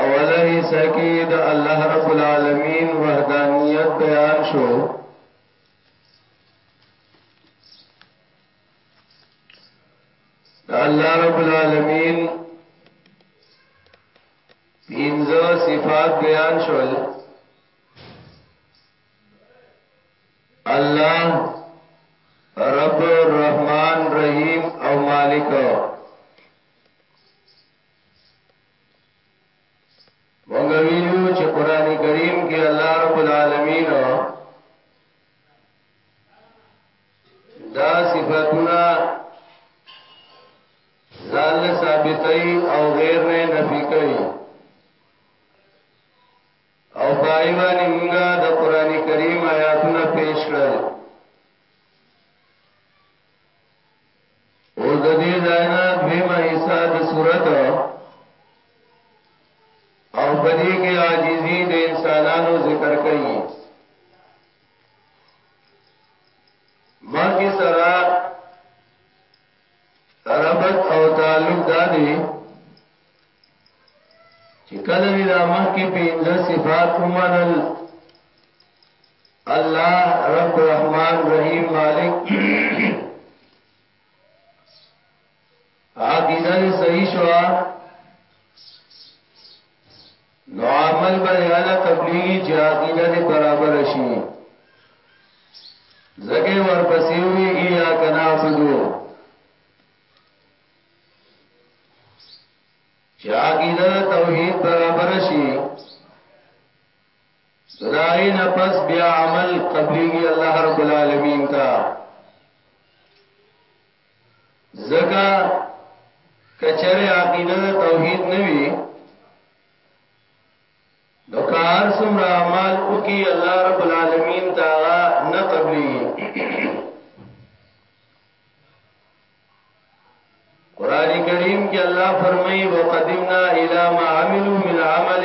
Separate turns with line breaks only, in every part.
اوله حصہ کې د الله رب العالمین وحدانیت بیان شو د الله رب العالمین پینځه صفات بیان شول الله رب الرحمن رحیم او مالک مونږ ویلو چې قران کریم کې الله رب العالمین دا صفاتونه ځان له ثابتای او غیر نه نفي کوي او پایوانی مونږ د قران کریم آیاتونه پیش کړل اوس د دې ځای نه دویمه حصہ د صورت او پدې کې عاجزي د انسانانو ذکر کړي مخکې سره ربط او تعلق دا دی چې کله وی دا مخکې پنځه صفات ومنل الله رب رحمان رحیم مالک عقیده دې صحیح شو نو عمل به اعلی قبلي چې عقیده دې برابر شي زکه ورپسې وی یا کنا فدو چې عقیده توحید برابر شي داغینا پس بیا عمل قبلیږي الله رب العالمین ته زکا کچره عقیده توحید نوی نو کار سمرا اعمال او کی الله رب العالمین تاغا نه قبلی قران کریم کې الله فرمایي وقدمنا الی ما عملوا من عمل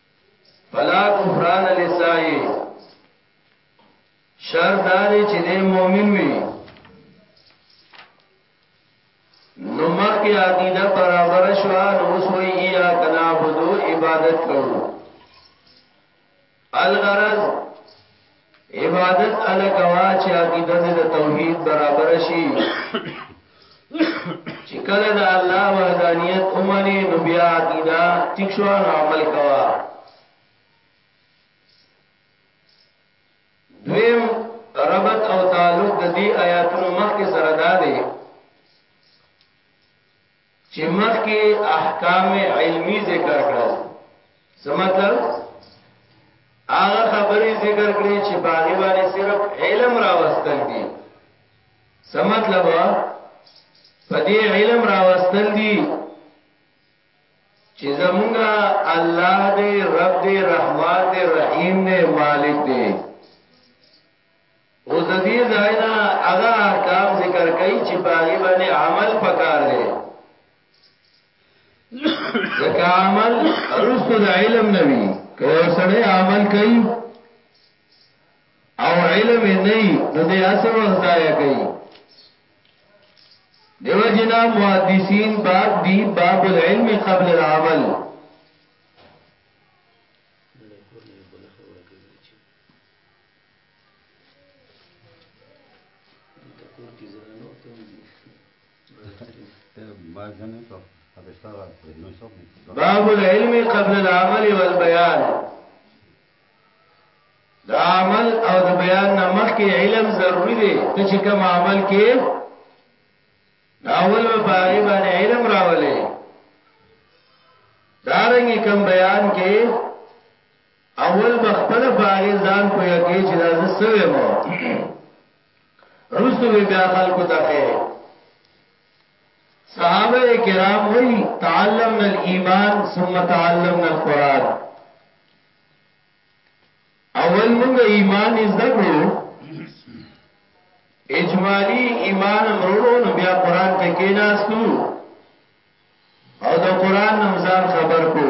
فلا کفران لسائی شر داری چې دې مؤمن وي نو مخی عقیده برابر شوا نو اسوئی ایا کنابدو عبادت کرو الغرض عبادت اله کوا چې عقیده دې د توحید برابر شي چې کله د الله وحدانیت اومنه نو بیا عقیده ټیک شو نو عمل کوا دویم ربط او تعلق د دې آیاتونو مخکې سره دا دی چی مخکی احکام علمی ذکر کړل څه مطلب هغه خبری ذکر کړی چی باغی باندې صرف علم راوستل دي څه مطلب په دې علم راوستل دي چې زمونږه الله دې رب دې رحمان دې رحیم دې مالک دې اوس د دې ځای نه هغه احکام ذکر کوي چې په هغه باندې عمل پکار دی ځکه عمل رسو د علم نوي که یو سړی عمل کوي او علم یې نه نو دې اسه وخت ضایع کوي دیو جنا محدثین باب دی باب العلم قبل العمل باب العلم قبل العمل والبيان دا عمل او د بیان نمخ کې علم ضروری دی ته چې کوم عمل کې داول په باغی باندې علم راولې دارنګ کوم بیان کې اول به خپله په هغې ځان پوهه کړې چې دا زه څه ویم وروسته به بیا خلکو ته ښې صحابه کرام وی تعلمنا الايمان ثم تعلمنا القران اول موږ ایمان زده کړو اجمالی ایمان مرونو نو بیا قران ته کیناستو او د قران نمزان خبر کو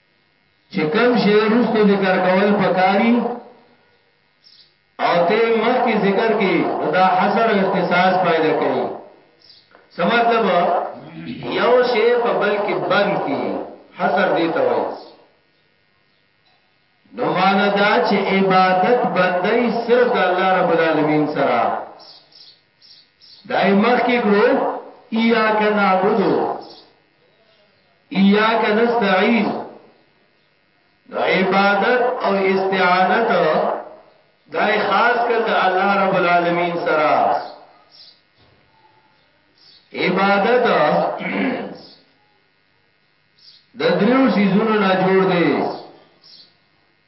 چې کوم شی وروسته ذکر کول پکاري او ته مخکې ذکر کې دا حصر او اختصاص پیدا کوي څه مطلب یو شی په بل کې بند کی حصر دی ته وایي نو معنا دا چې عبادت بندي صرف د الله رب العالمین سره دای مخ کې کړو ایا کنا عبدو ایاک نستعين نو عبادت او استعانت دا خاص کر د الله رب العالمین سره عبادت د دریو سيزونو نه جوړ دی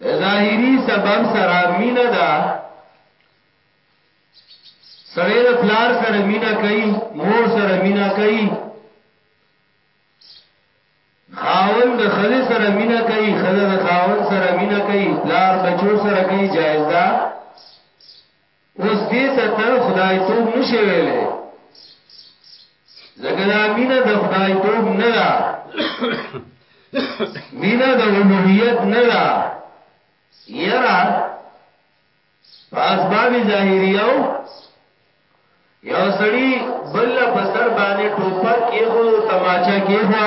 د ظاهری سبب سره مینه ده سړی د پلار سره مینه کوي مور سره مینه کوي خاون د خزه سره مینه کوي خزه د خاون سره مینه کوي پلار بچو سره کوي جایز ده اوس دې ته ته خدایتوب نه شې ویلی، ځکه دا مینه د خدایتوب نه ده، مینه د الوهیت نه ده. یاره په اسباب ظاهریو یو سړی بل په سر باندې ټوپک کې خو تماچا کې خو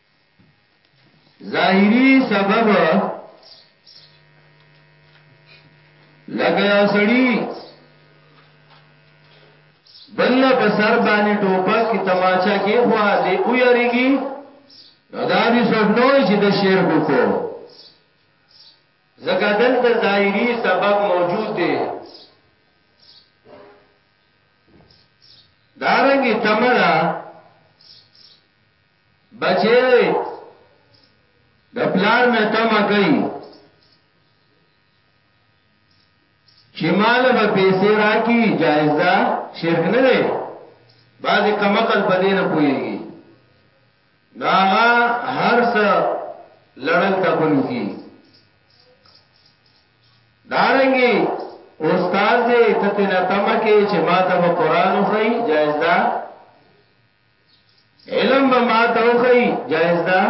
ظاهری سبب لکه یو سړی بل په سر باندې ټوپک کی تماچا کې خوا دې او یریږي نو دا دې څوک نه وي چې د شرک کو زکه دلته ظاهری سبب موجود دی دارنګي تمنا بچی د پلار نه تمه کوي چې مال به پیسې راکی جایز ده شرک نه دی بعضی کمقل په دې نه پويږي ناغه هر څه لړل تپلو کی دارنګي استاد دې تتنه تمکه چې ما ته قرآن خو جایز ده علم به ما ته وخی جایز ده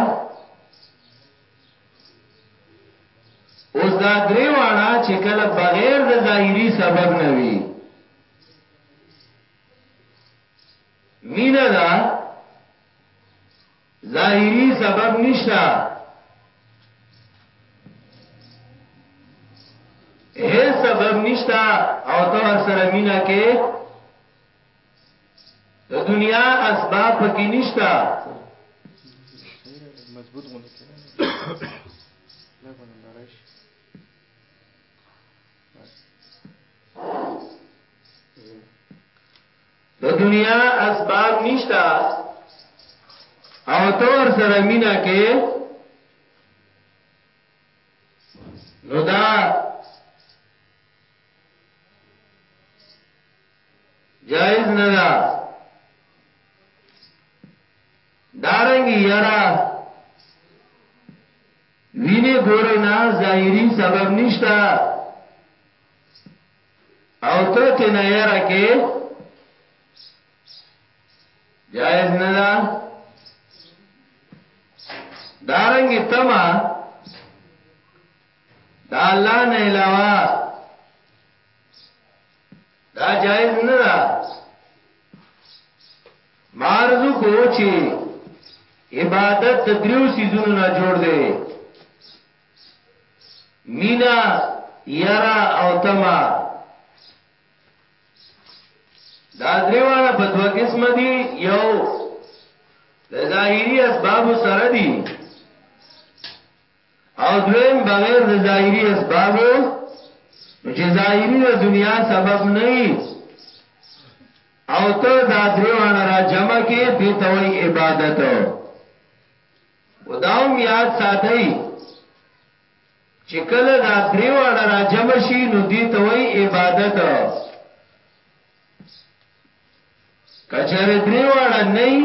اوس دا درې واړه چې کله بغیر د ظاهری سبب نه وي مینا دا ظاهری سبب نشتا هیڅ سبب نشتا او تو سره مینا کې د دنیا اسباب پکې نشتا
مضبوط غونډه کړه لا باندې لړای شي
د دنیا اسباب نشتا او تور سره مینا کې نو دا جائز نه ده دارنګ یرا وینه ګورې نه ظاهری سبب نشتا او ته ته نه یرا کې جائز نه ده دارنګ تما دا الله نه علاوه دا جایز نه ده مارزو کو چې عبادت د دریو سيزونو نه جوړ دی مینا یرا او تما دا دریواله په دوه قسم دي یو د ظاهری اسباب سره دي او دویم بغیر د ظاهری اسبابو نو چې ظاهری د دنیا سبب نه او ته دا دریوانه را جمع کې دې توي عبادت وداوم یاد ساتي چې کله دا دریوانه را جمع شي نو دې توي عبادت که چېرې درې واړه نه وي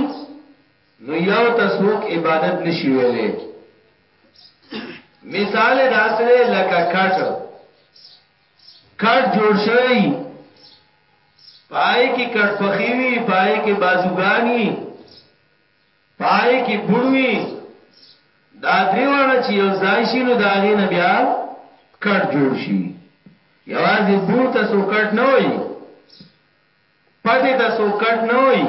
نو یو ته څوک عبادت نشي ویلی مثال یې داسې دی لکه کټ کټ جوړ شوی پای کې کټ پخې وي پای کې بازوګانی پای کی بوړوی دا دری واړه چی یو ځای شی نو د هغی نه بیا کټ جوړ شی یوازی بوړ ته څوک کټ نه وایی پټی ته څوک کټ نه وایی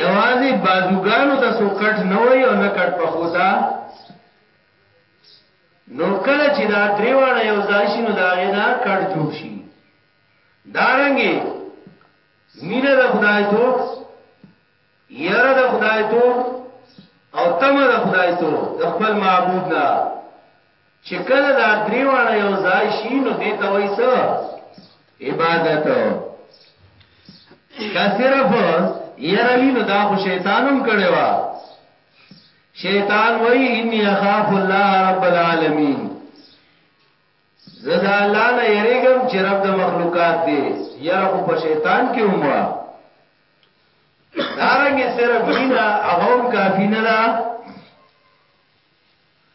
یوازی بازوګانو ته څوک کټ نه وایی او نه کټ پخو ته نو کله چی دا دری واړه یو ځای شی نو د هغی نه کټ جوړ شی دارنګی مینه د خدای تو یره د خدای تو او تمه د خدای تو د خپل معبود نه چې کله دا دریوانه یو ځای شي نو دې ته وایي څه عبادت که صرف یره وی نو دا خو شیطانم کړي وا شیطان وای انی اخاف الله رب العالمین زه د الله نه یریږم چې رب د مخلوقات دی یره خو په شیطان کې هم وا دارنګ صرف مینا هغه هم کافی نه ده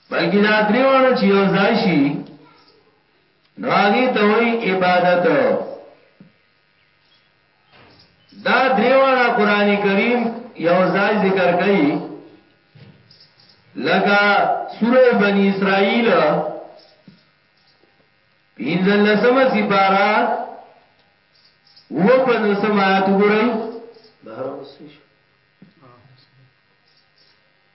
بلکې دا دریوانه چې یو ځای شي نو هغه ته وایي عبادت دا درې واړه قران کریم یو ځای ذکر کړي لکه سوره بنی اسرائیل پینځل لسم سپارا و پنځم آیات وګورئ بهر اوسې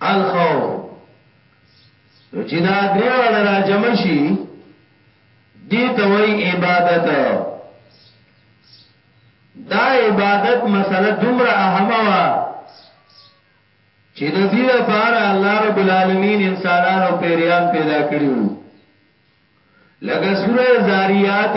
الخو نو چې دا دریوال را جمع شي دی ته وای عبادت دا عبادت مسله دومره اهمه وا چې د دې لپاره الله رب العالمین انسانانو پیریان پیدا کړیو لکه سوره زاریات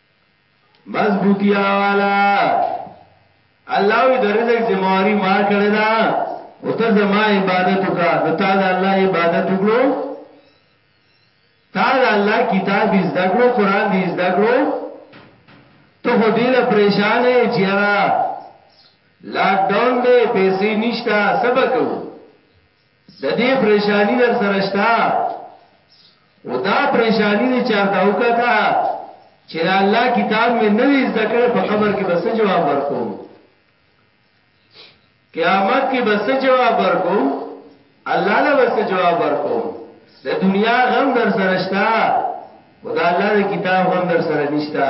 مضبوطیا والا الله وی د رزق ذمہواری ما کړی دا او ته زما عبادت وکا نو تا د الله عبادت وکړو تا د الله کتاب زده کړو قران دې زده کړو ته خو دې له پریشان یې چې هغه لاک ډاون دې پیسې نشتا سبق وو ددې پریشانی در سره شته او دا پریشانی دې چارته وکړه چې دا الله کتاب مې نه وي زده کړې په قبر کې بس جواب ورکوم قیامت کې بس جواب ورکوم الله له بس جواب ورکوم د دنیا غم در سره شته او دا الله د کتاب غم در سره نشته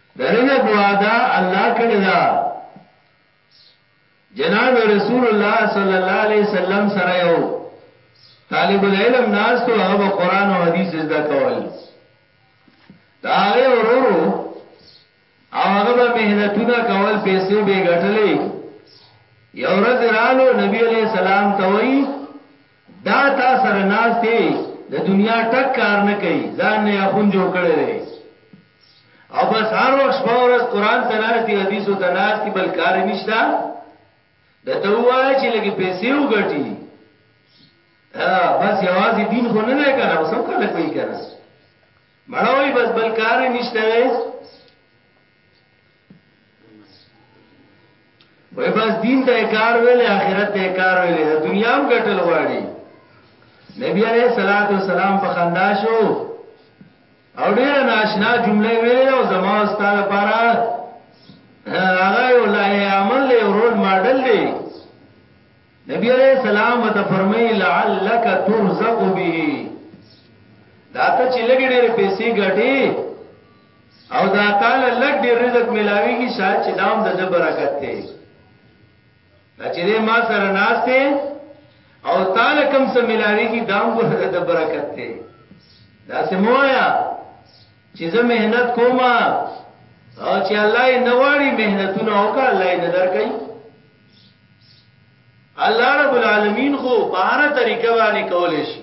درېمه دعا دا الله کړې ده جناب رسول الله صلی الله علیه وسلم سره یو طالب العلم ناس ته هغه قرآن او حدیث زده کول دا هغه ورورو او هغه به مهنتونه کول پیسې به ګټلې یو ورځ رالو نبی علیہ السلام ته وایي دا تا سره ناست دی د دنیا ټک کار نه کوي ځان نه اخون جوړ کړی دی او بس هر وخت شپه ورځ قران ته ناست دی حدیثو ته ناست دی بل کار نشته د ته وای چې لګي پیسې وګټي بس یوازې دین خو نه نه کنه اوسم خلک وی کنه مړوي بس بل کار نشته وای بس دین ته کار ویلې آخرت ته کار ویلې د دنیا هم ګټل غواړي نبی علیہ الصلات والسلام په خندا شو او ډیر ناشنا جمله ویلې او زما استاد لپاره هغه یو لایه عمل له رول ماډل دی نبی علیہ السلام وته فرمایي لعلک ترزق به دا ته چې لګې ډېر پیسې ګټي او دا تعالی لږ ډیر رزق ملاویږي شاید چې دام د ده برکت دی دا چې دې ما سره ناس دی او تعالی کم څه ملاویږي دام ګره د ده برکت دی دا سموایا چې زه مهنت کوم او چې الله یې نواړي مهنتونه وکړه الله یې نظر کوي الله رب العالمین خو په هر طریقه باندې کولې شي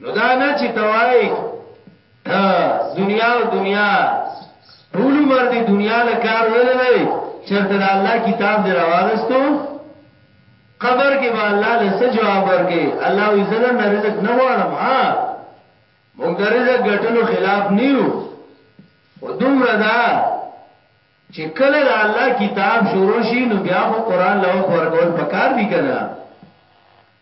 نو دا نه چې توای ها دنیا او دنیا ټول عمر دی دنیا له کار ویلې چرته د الله کتاب دی راوغستو قبر کې به الله له څه جواب ورکړي الله وی زره نه رزق نه غواړم ها موږ د رزق ګټلو خلاف نیو او دومره دا چې کله د الله کتاب شروع شي نو بیا خو قران له وخت ورکول پکار دي کنه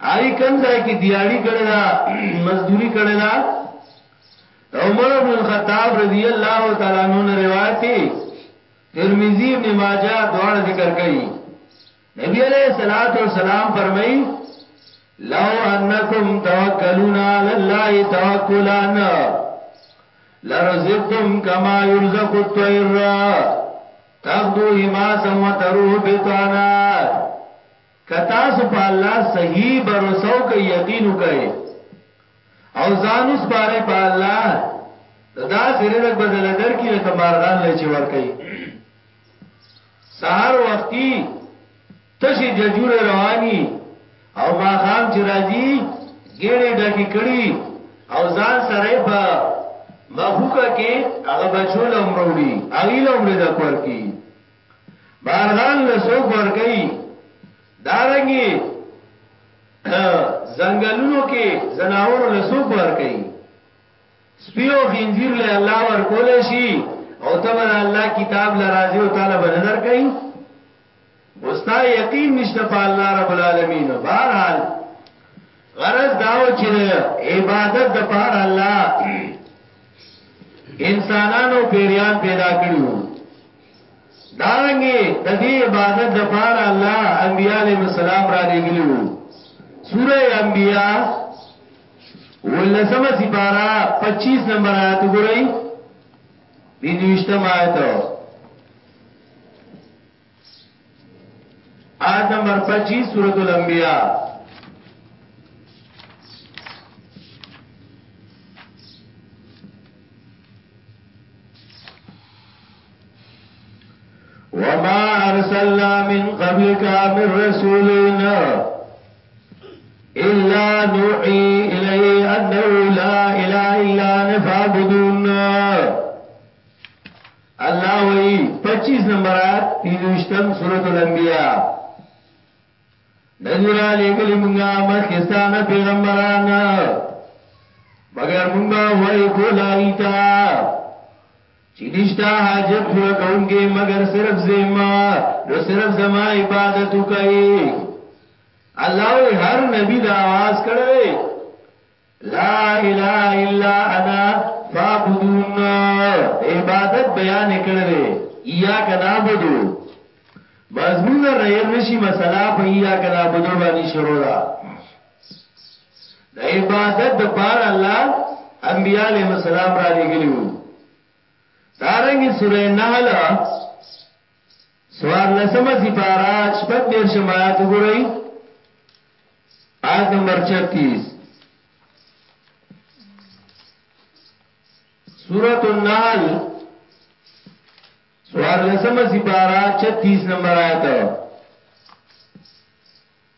هغه کم ځای کې دیاړي کړی دا مزدوري کړی دا عمر ابن الخطاب رضی الله تعالی عنہ نے روایت کی ترمذی ابن ماجہ دوان ذکر کئی نبی علیہ الصلوۃ والسلام فرمائی لو انکم توکلون علی الله توکلا لرزقتم کما يرزق الطير تغدو حماسا وتروح بطانا که تاسو په الله صحیح بروسه وکړئ، یقین وکړئ او ځان وسپارئ په الله، نو داسې رزق به درله درکړي لکه مارغانو له چې ورکوي. سهار وختي تشې ججورې رواني او ماښام چې راځي ګېډې ډکې کړي او ځان سره یې په مښوکه کې هغه بچو له هم راوړي، هغوی له هم رزق ورکوي. بارغان له سوق ورکي دارنګي زنګلونو کې زناور له سوق ورکي سپیو خنزیر له الله ورکول شي او ته بر الله کتاب لرازي او تعالی به نظر کوي وستا یقین نشته په الله رب العالمین بهر حال غرض داو چې عبادت د پاره الله انسانانو پیریان پیدا کړیو دارنګه د دې عبادت د پاره الله انبیاء علیهم السلام را لګلو سوره انبیاء ولسمه سپارا 25 نمبر آیات ګورئ دینوشتم آیت آیت نمبر پچیس سورت الانبیاء وما ارسلنا من قبلك من رسولنا إلا نوحي إليه أنه لا إله إلا نفعبدون الله وایي پچیس نمبر آیت پنځه ویشتم سورة الانبیاء نه دي رالېږلي مونږه مخکې ستا نه پیغمبران مګر مونږ به وایي کول هغوی ته چې نشته حاجت پوره کوونکی مګر صرف زما نو صرف زما عبادت وکړئ الله وایي هر نبی دا آواز کړی لا اله الا انا فعبدون عبادت بیان کړی دی یا کنا بدو مضمون ریر نشی مسله په یا کنا بدو باندې شروع ده د عبادت د بار الله انبیاء علیہ السلام را لګلیو دارنګي سورې نحل څوارلسمه سپاره شپږ دېرشم آیات وګورئ آیت نمبر 36 سورۃ النحل سوارلسم سپارہ 36 نمبر آیت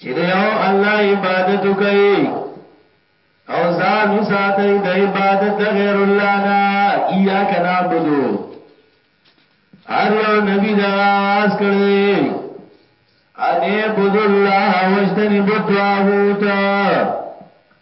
چې د یو الله عبادت کوي او ځان وساتي د عبادت د غیر الله نه یا کنا بدو ار یو نبی دا واس کړي ان عبد الله واجتنب الطاغوت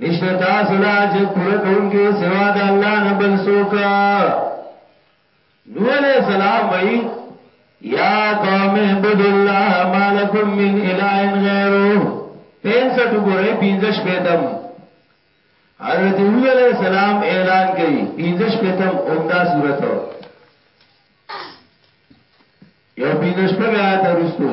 نشته تاسو لا چې پوره کوونکی سوا د الله نه بل څوک نو علی السلام وای یا قوم عبد الله مالکم من اله غیره 65 وګورئ 15 پیتم حضرت هود علی السلام اعلان کړي 15 پیتم عمدہ صورت یو 15 پیتم آیات ورستو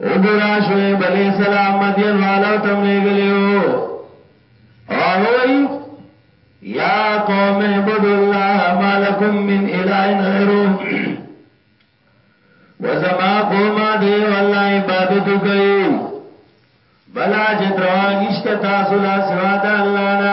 وګوره شعیب علیہ السلام مدین والو تم لګلیو هغه وی یا قوم عبد الله مالکم من اله غیره وزما قوم دی والله عبادت کوي بلا جتروا نشته تاسو لا سوا د الله نه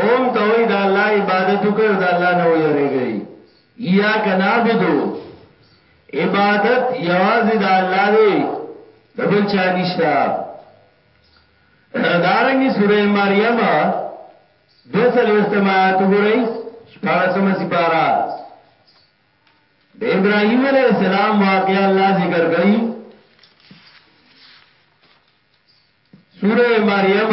قوم ته وای د الله عبادت وکړئ او د الله نه ویریږئ ایاک نعبدو عبادت یوازې د الله دی د بل چا نشته دارنګي سوره مریم دو سل وختمات وګورئ شپږمه سپارا د ابراهیم علیه السلام واقعا الله ذکر کوي سوره مریم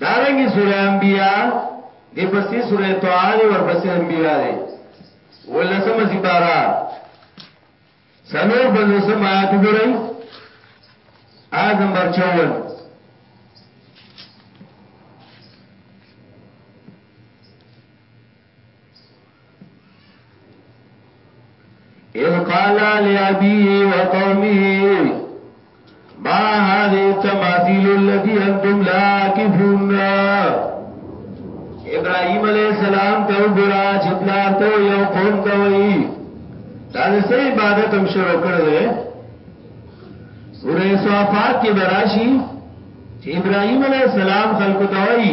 دارنګي سوره انبیاء دی پسې سوره طه دی ورپسې انبیاء دی ولسمه سپارا سلور بلسم آیات ګورئ آیت نمبر 54 اذ قال لابيه وقومه ما هذه التماثيل التي انتم لاكفون ابراهيم عليه السلام ته وګرا چې پلار ته یو قوم ته وایي دا سه عبادت هم شروع کړل دي سورې صفات کې براشي چې ابراهيم عليه السلام خلق ته وایي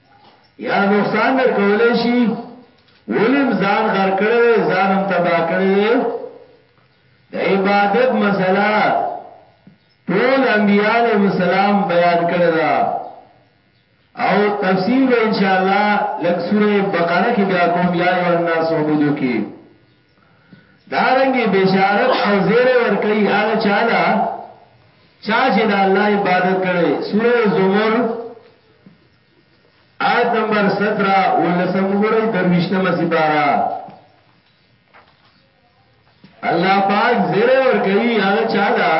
یا نقصان نه کولای شي ولیم ځان غر کړی دی ځان هم تبا کړی دی د عبادت مسله ټول انبیاء علیهم السلام بیان کړی دا او تفسیر به ان شاء الله لک سوره بقره کې بیا کوم یا ایو الناس عبدو کې دارنګه بشارت او زیری ورکوي هغه چا ته چا چې د الله عبادت کړي سوره زمر آیت نمبر 17 ولسم وګورئ درويشتمه سپارا الله پاک زیره ور کوي هغه چا دا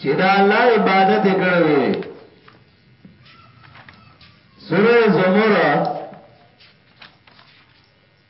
چې دا الله عبادت کړوي سوره زمر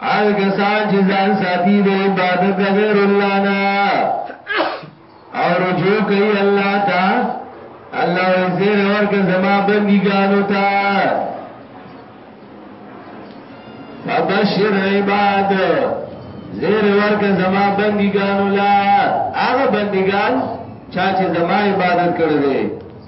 هغه کسان چې ځان ساتي د عبادت د غیر الله نه او رجوع کوي الله ته الله یې زیر ورکه زما بندګانو ته فبشر عباد زیر ورکه زما بندګانو لا هغه بندګان چا چې زما عبادت کړی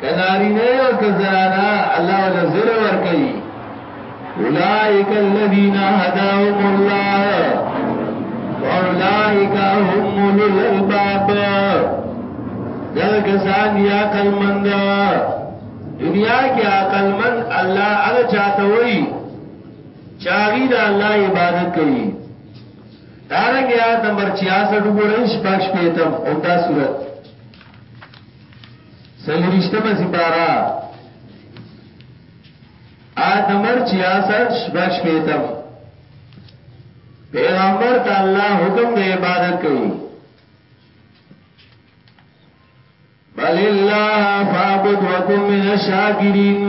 کناری نه او کزرانا الله ولا زر ور کوي اولائک الذین هداهم الله واولائک هم اولو الالباب دا کسان یا عقل مند دنیا کې عقل مند الله هغه چاته وایي چاغي دا الله عبادت کوي دارنګه آیات نمبر 66 وګورئ شپږ پېتم او دا صورت سلویشتمه سپارا آیت نمبر 66 شپږ شپیتم پیغمبر ته الله حکم د عبادت کوي بل الله فعبد وکم من الشاکرین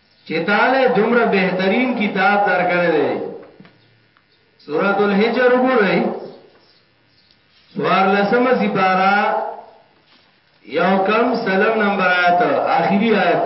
چه تاله دومره بهترین کتاب درکړی دی سورة الحجر وګورئ سوار لسم سپارا یو کم سلم نمبر آیت آخری آیت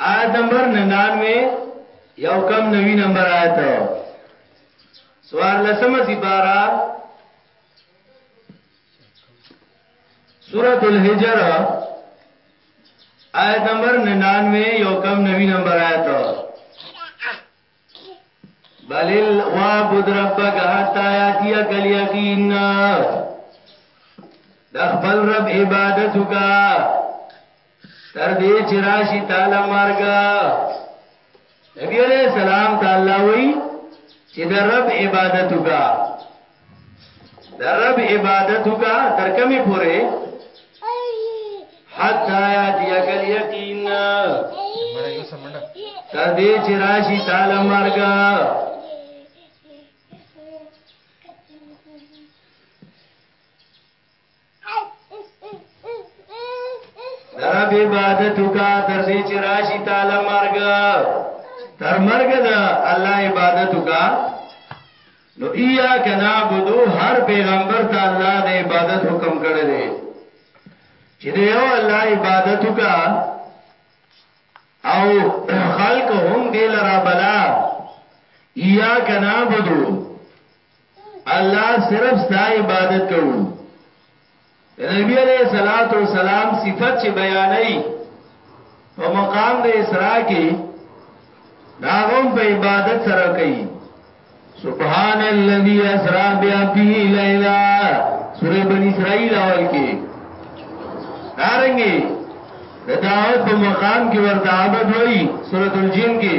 آیت نمبر ننانوے یو کم نوی نمبر آیت ہے سوار لسم سپارہ سورة الحجر آیت نمبر 99 یو کم نوی نمبر آیت بل وعبد ربک حتا یاتیک الیقین د خپل رب عبادت وکا تر دې چې راشي تعالی مرګ نبی علیہ السلام تعالی وی چې د رب عبادت وکا د رب عبادت کا تر کمی پوره حتا یاتیک الیقین تر دې چې راشي تعالی مرګ درب عبادت کا تر دې چې راشي تعالی مرګ تر مرګ دا الله عبادت کا نو ایا کنا بدو هر پیغمبر ته الله د عبادت حکم کړی دی چې دی او الله عبادت کا او خلق هم دی لرا بلا ایا کنا بدو الله صرف ستا عبادت کوو د نبی علیہ الصلات والسلام صفت چې بیانې په مقام د اسراء کې داغم په عبادت سره کوي سبحان الذي اسرا بعبده ليلا سوره بنی اسرائیل اول کې دارنګي د دعوت په مقام کې ورته عبادت وایي سوره الجن کې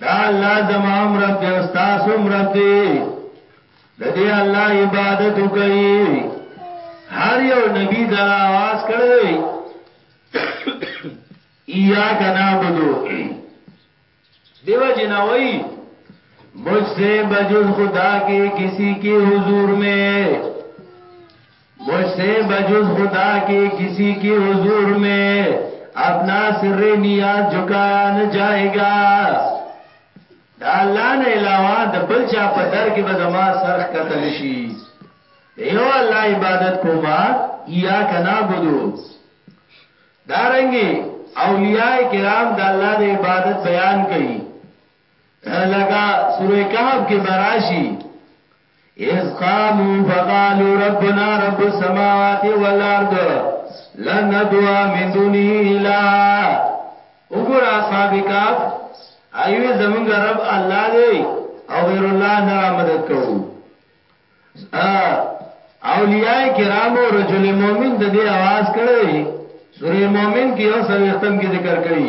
دا الله زما هم رب دی او ستاسو هم رب دی د دې الله عبادت وکړي هر یو نبی دا आवाज کړی ایا کنا بدو دیو جنوي مجھ سے بجز خدا کے کسی کے حضور میں مجھ سے بجز خدا کے کسی کی حضور میں اپنا سر نیاز جھکایا نه جائے گا دا الله نه علاوه د بل چا په در کې به زما سرخ کتل شي یو الله عبادت کوما یا کنا بدو دارنګي اولیاء کرام د الله د عبادت بیان کوي لکه سوره کهف کې براشي اذ قامو فقالو ربنا رب السماوات والارض لن ندعو من دونه اله وګور اصحاب کاف ایوه زمونږ رب الله دی او غیر الله نه را مدد کوو اولیاء کرامو رجل مومن د دې आवाज کړی سوره مومن کې یو سوي ختم کې ذکر کړی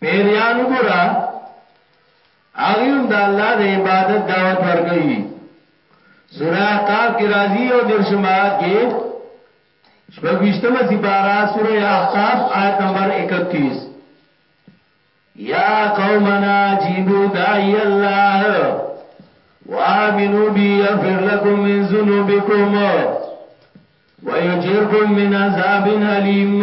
پيريان وګوره هغه هم د الله د عبادت دعوت ورکوي سوره قاف کې راځي او درشمات کې شپږشتمه سپارا سوره احقاف آیت نمبر 31 یا قومنا جیبو داعی الله وآمنوا بی یغفر لکم من ذنوبکم ویجرکم من عذاب علیم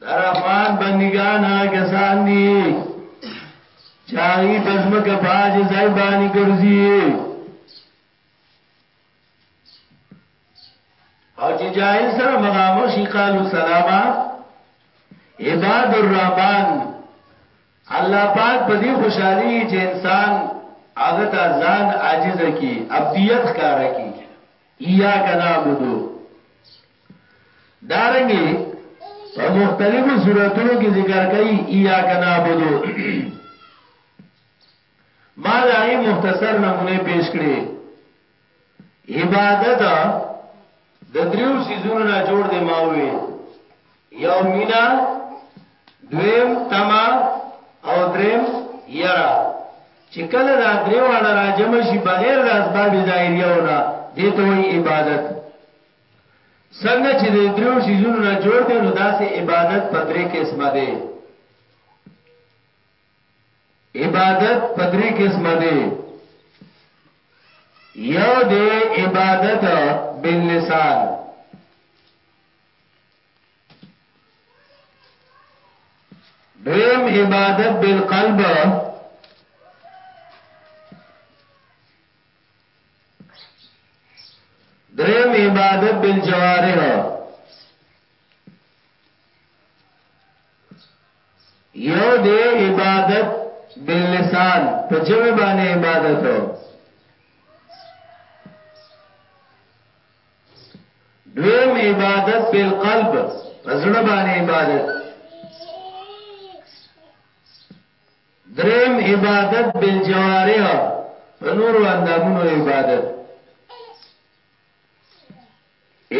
د رحمان بندگان هغه کسان دي چاغي پزمکه باج ځای باندې ګرځي او چې جاهل سره مغامر شي قالو سلاما عباد الرحمن الله پاک په دې خوشحالي چې انسان هغه ته ځان عاجز کی ابدیت کار کی اياک نعبد دارنګي په مختلفو صورتونو کې ذکر کوي اياک نعبد ما دا غي مختصر نمونه پیش کړي عبادت د دریو سيزونو نه جوړ دی ماوي یو مینا دویم تما او دریم یرا چې کله دا درې واړه راجم شي بغیر د اسباب ظاهریونه دې ته وی عبادت څنګه چې د درو شیزونو نه جوړ دی نو داسې عبادت په درې قسمه دی عبادت په درې قسمه دی یو دی عبادت باللسان دویم عبادت بالقلب دریم عبادت بالجوارح یو دی عبادت باللسان په جبه باندې عبادت دویم عبادت بالقلب په زړه باندې عبادت دریم عبادت بالجوارح په نورو اندامونو عبادت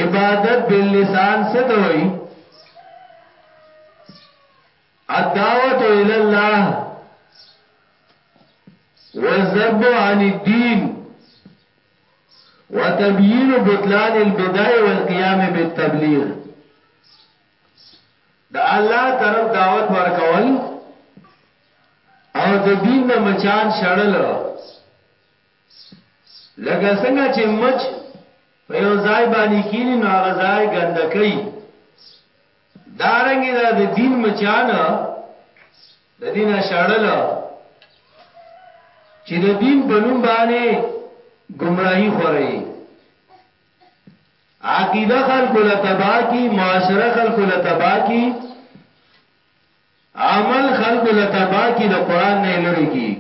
عبادت باللسان څه ته وایي الدعوت الى الله والذب عن الدين وتبیین بطلان البدع والقیام بالتبلیغ د الله طرف دعوت ورکول او د دین نه مچان شړل لکه څنګه چې مچ په یو ځای باندې کینی نو هغه ځای ګندکې دارنګه دا د دین مچان د دین شړل چې د دین په نوم باندې گمراهی خوري عقیده خلق له تبا کی معاشره خلق له تبا کی عمل خلق له تبا کی د قران نه لری کی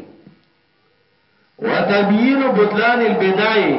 وتبیین بطلان البدای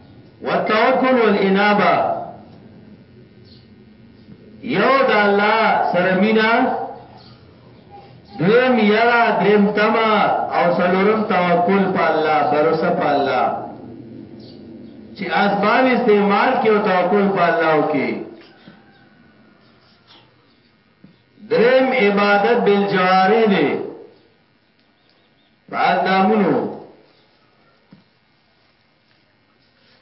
والتوکل والانابه یو د الله سره مینا دویم یرا دریم تما او سلورم توکل په الله باور په الله چې اسباب استعمال کې او توکل په الله وکي دریم عبادت بالجواری دی بعد دامونو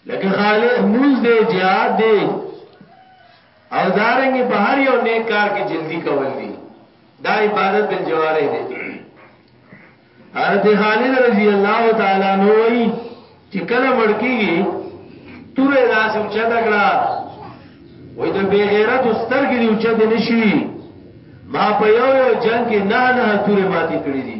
لکه خاله موز دے جهاد دے او دارنګي په هر یو نیک کار کې جلدی کول دي دا عبادت بالجواره دي حضرت خالد رضی الله تعالی عنہ وی چې کله مړکیږي توره لاس اوچا دکړه وای د بی غیرت سترګې دی اوچا دي نشي ما په یو یو جنگ کې نه نه توره ماتې کړې دي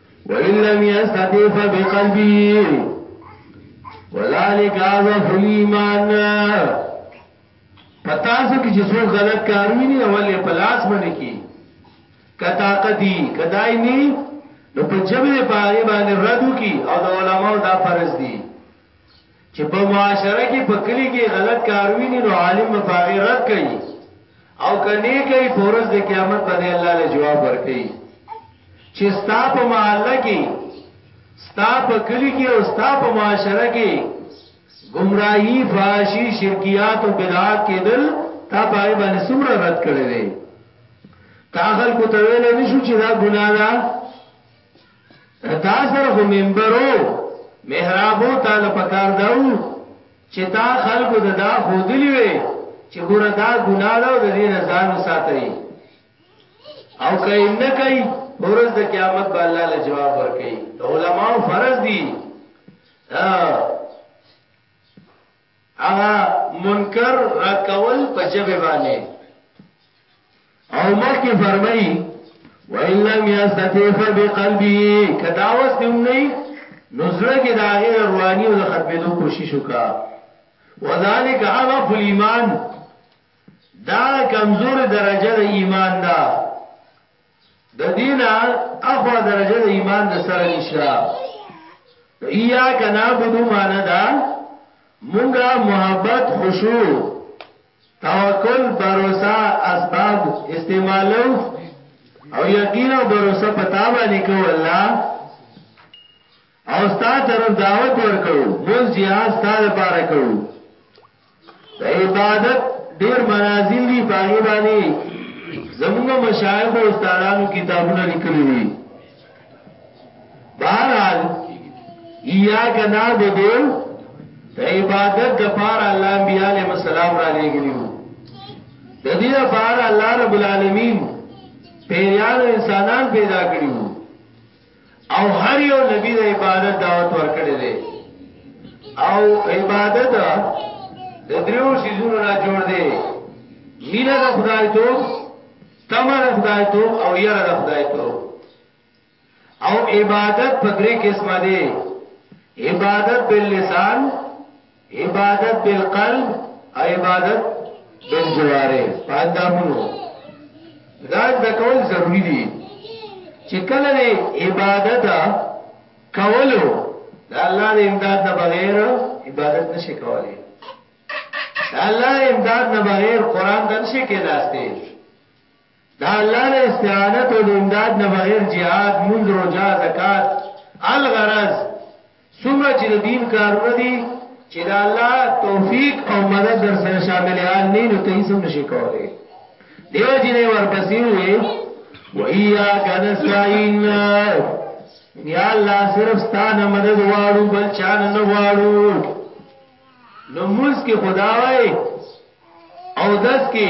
وان لم يستطيع فبقلبه وذلك اضعف الايمان پتاسو کې چې څوک غلط کاروي نه اول په لاس باندې کی کتاقتی کدای نه نو په جبه پاغي باندې ردو کی او د علماو دا فرض دي چې په معاشره کې په کلي کې غلط کار ویني نو عالم به هغه رد کوي او کني کوي په ورځ د قیامت باندې الله له جواب ورکړي چې ستا په محله کې ستا په کلی کې او ستا په معاشره کې گمراهی فاشی شرکیات او بدعات کېدل تا په باندې سمره رد کړې دي تا خلکو ته ویل نشو چې دا ګناه ده تا سره خو منبر او محراب او تا له پکار داو چې تا خلکو ته دا خودلی وي چې ګوره دا ګناه ده او د دین ځان وساتئ او کای نه کای ورځ د قیامت به الله له جواب ورکړي علماء فرض دي هغه منکر غږ کول په ژبه باندې او مخکې فرمایي وان لم یستطع فبقلبه کدا وس دیوم نه نو زړه کې دا غیر رواني او د ختمېدو کوشش وکا وذالک اضعف الايمان دا کمزور درجه د ایمان ده د دې نه اخوا درجه د ایمان د سره نشته نو ایاک نعبدو معنی دا مونږه محبت خشوع توکل باروسا اسباب استعمالو او یقین او باروسا پتا باندې کو الله او ستا طرف دعوت ورکو موږ jihad ستا لپاره کوو د عبادت ډیر منازل دي په هغه باندې زموږ مشایخ او استادانو کتابونه لیکلي دي بهر حال یا کنا بدو د عبادت د پار الله انبیاء علیهم السلام را لېګلیو د دې لپاره الله رب العالمین پیریان انسانان پیدا کړیو او هر یو نبی د عبادت دعوت ورکړي دي او عبادت د دریو سيزونو نه جوړ دي مینه د خدای ته تمه د خدای ته او یره د خدای ته او عبادت په درې قسمه دي عبادت باللسان عبادت بالقلب او عبادت بالجواره په اندامونو دا د کول ضروری دي چې کله دی عبادت کولو د الله د امداد نه بغیر عبادت نشي کولای د الله د امداد نه بغیر قران د نشي کې ناشته د الله نه استعانت او د امداد نه بغیر جهاد، مونځ، روژه، زکات الغرض څومره چې د دین کارونه دي چې د الله توفیق او مدد در سره شامل حال نه نو ته یې سم نشي کولای دیو جنې ورپسې وې و ایاک نستعين یا الله صرف ستانه مدد واړو بل چان نه واړو نو موږ کې خداوي او داس کې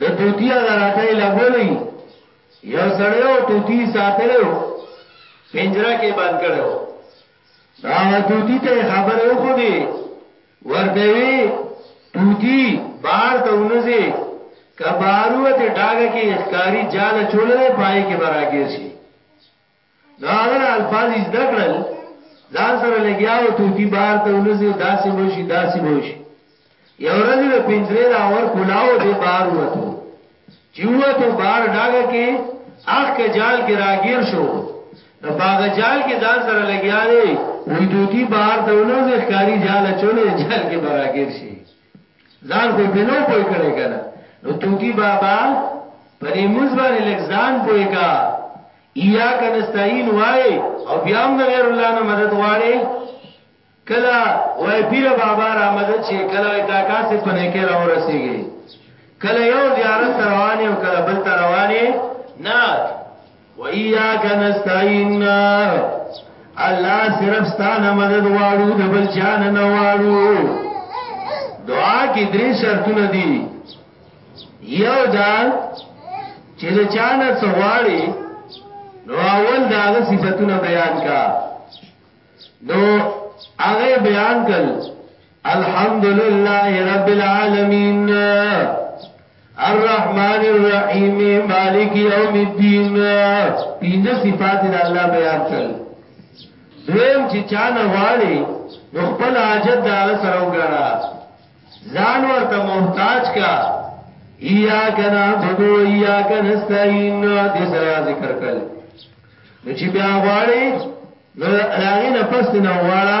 د طوطي هغه رټی لګولی یو سړی او طوطي ساتلی و پنجره کې بند کړی و دا هغه طوطي ته خبرې وښودې ورته وی طوطي بار ته ونځي که بارو ته ډاګه کې ښکاری جاله چولې پای کې براګیر شي نو هغه د الفاظ زده کړل ځان سره لګیاو توتی بار ته ونځي داسې بوشي داسې بوشي یو ورځ د پنځرې را ور کولاو به بار وته چې وته بار ډاګه کې اخ کې جال کې راګیر شو نو باغ جال کې ځان سره لګیا دی وې توتی بار ته ونځي ښکاری جال چولې جال کې براګیر شي ځان خو په نو پوي کړي کنه نو توکی بابا پرې موږ باندې لږ ځان پوي کا ایا کنستاین وای او بیا هم د غیر الله نه مدد غواړي کلا وای پیر بابا را مدد شي کلا وای کاکا سي پنه کې را ورسیږي کلا یو زیارت رواني او کلا بل رواني نه و ایاک نستعین الله صرف ستانه مدد غواړو د بل چا نه نه غواړو دعا کې درې شرطونه دي یو دا چې د چا نه څه غواړي نو اول دا هغه صفاتونه بیان کا نو هغه بیان کړ الحمدلله رب العالمین الرحمن الرحیم مالک یوم الدین پینځه صفات د الله بیان کړل دویم چې چانه غواړي نو خپل حاجت دا سره وګڼا ځان ورته محتاج کا ایا کنا بدو ایا کنا استعین دې سره ذکر کړل نو چې بیا غواړي نو راغی نه پس نه غواړه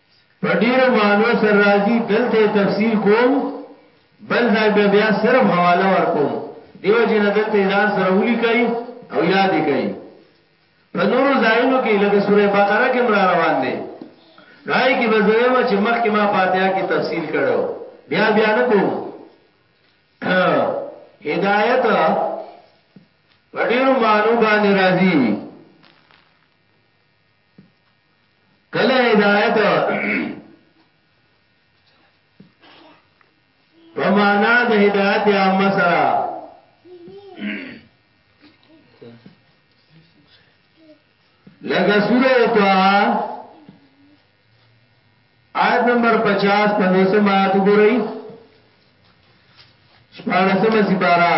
په ډیرو معنو سره راځي دلته یې تفصیل کوم بل ځای به بیا صرف حواله ورکوم دیو جن دلته یې ځان سره ولیکي او یاد یې کوي په نورو ځایونو کې لکه سوره بقره کې مر روان دي راي کې بزویم چې مخکې ما فاتحه کې تفصیل کړو بیا بیا نه کوم هدایت په ډیرو معنو باندې راځي کله هدایت په معنا د هدایت عامه سره لکه سوره طه آیت نمبر 50 په لسم آیت وګورئ شپږم سپارا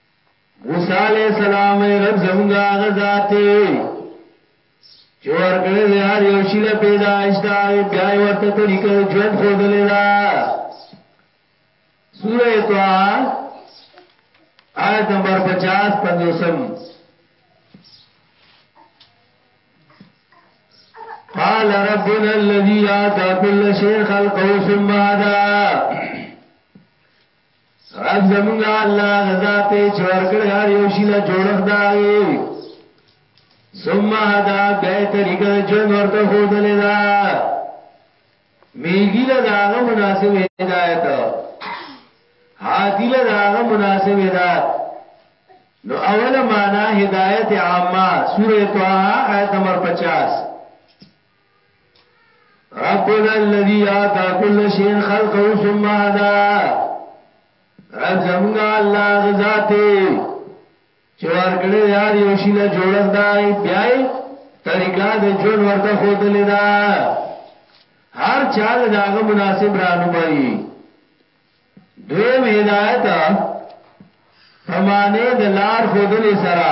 موسی علیہ السلام رب زمونږه هغه ذات دی چې ورکړې دی هر یو شی له پیدایش دا بیا ورته طریقې ژوند خو دلې دا سوره طه آیت نمبر 50 پنځوسم قال ربنا الذي آتا كل شيء خلقه ثم هداه رب زمونږه الله غذات چې ورکړ هر یو شي له جوړخ داغي ثم هدا به طریقه جون ورته خودل دا میګی له داغه مناسب هدایت حادی له داغه مناسب هدایت نو اوله معنا هدایت عامه سوره طه آیت نمبر 50 ربنا الذي آتا كل شيء خلقه ثم هدا رب زمونږه الله غذاته چې ورکړې یار یو شي له جوړښت دای بیاي طریقه د جون ورته خودلې دا هر چاله داغه مناسب رانمایي دویم هدایت فمانه د لار خودلې سره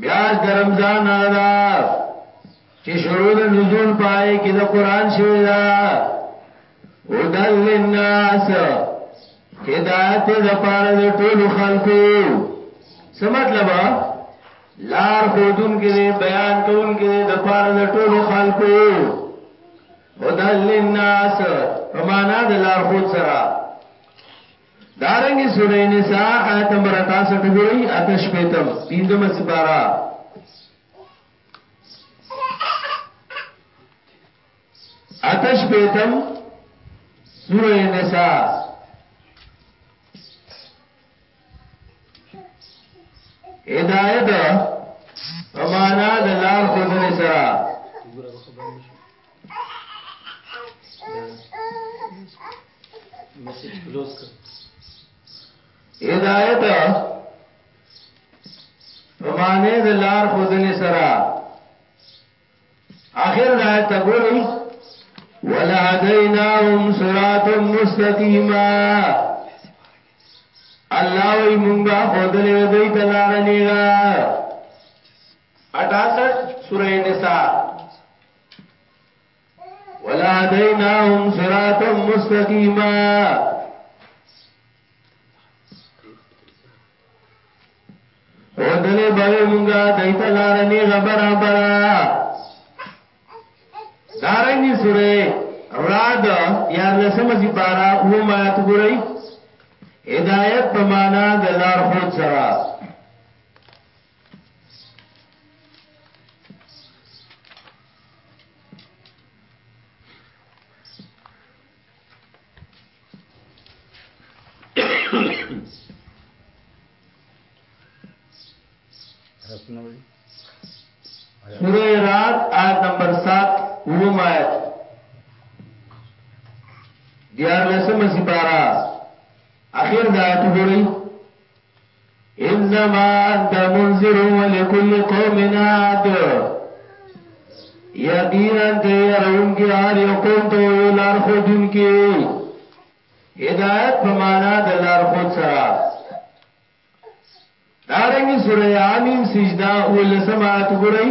میاش د رمضان هغه دا چې شروع د نزول پای کې د قران شوی دا هدل للناس هدایت د پاره د ټول خلکو څه مطلب لار خودون کې بیان کون کې د پاره د ټول خلکو هدل للناس په معنا د لار خود سره دارنګه سوره نساء آیت نمبر 68 وګورئ آتش پیتم پنځمه سپاره آتش پیتم سوره نساء هدایت امانا د لار خودن سره
میسج کلوز کړ
هدایت په معنی د لار خودنې سره اخر دا ته ګوري ولهدیناهم صراط مستقیما الله وی مونږه خودلې دوی ته لار نیغا 68 سورې نساء ولهديناهم صراطا مستقيما او دلې به مونږه دایته لار نه غبره برا دارنګي سورې راد یار لسمه سي پارا و ما ات ګورئ هدایت په معنا د لار خود سره سورہ رات آیت نمبر سات اوم آیت دیار لسم سپارا اخیر دا آیت گو رئی انما انت منذر ولكل قوم عاد یقینا ته يرون کې هر یو قوم ته یو لار خودون کې هدایت په معنا د لار خود سره دارنګي سوره حمیم سجدا ولسمات ګورئ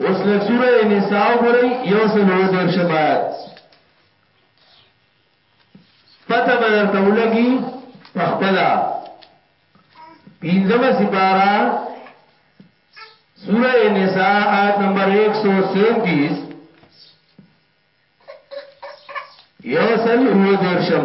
اوس لږ سوره نساء وګورئ یو سل اووه دېرشم آیات پته به درته ولګي په خپله پنځمه سپاره سوره نساء آیت نمبر 137 یو سل اووه دېرشم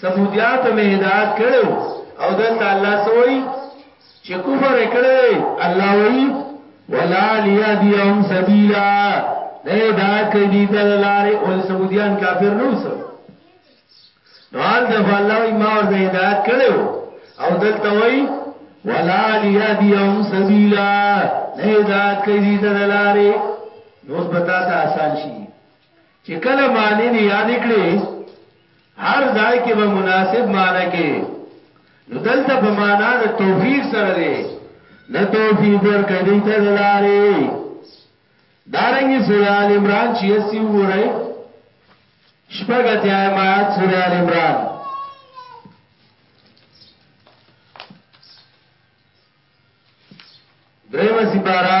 ثمودیان ته مې هدایت کړو او دلته الله سوئی چې کفر کړی الله وی ولا لیهدیهم سبیلا نه هدایت کوي دي ته لارې ول ثمودیان کافر نو سو نو حال د الله وی ما ورته هدایت کړو او دلته وی ولا لیهدیهم سبیلا نه هدایت کوي دي ته لارې نو بتا ته آسان شي چې کله معنی نه یاد کړې هر ځای کې به مناسب معنی کې نو دلته په معنا د توفیق سره دی نه توفیق ورکړي دی ته لارې دارنګي سورہ ال عمران 86 وګورئ شپږ اتیا آیات سورہ ال عمران دریم سپارا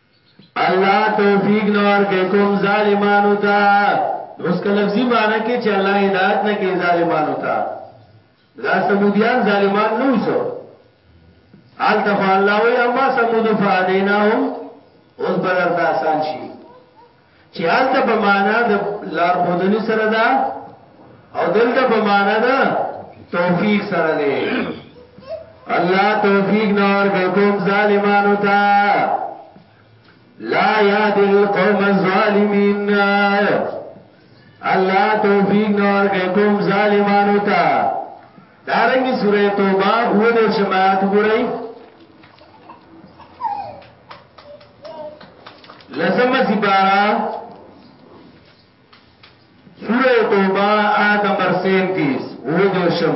الله توفیق نه ورکوي کوم ظالمانو ته اوس که لفظي معنی کې چې الله هدایت نه کوي ظالمانو ته دا سمودیان ظالمان نه وسو حال تخو الله وي اما سمود فهدیناهم اوس بدر ته آسان شي چې هلته په معنا د لارښودنې سره ده او دلته په معنا ده توفیق سره ده الله توفیق نور به کوم ظالمانو ته لا یاد القوم الظالمین الله توفیق نور به کوم ظالمانو ته دارنګي سوره توبه او د شمات ګورئ لسم سپارا سوره توبه آیت نمبر 37 او د شم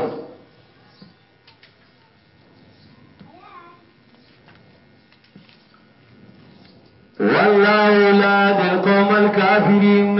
والله لا دل قوم الكافرين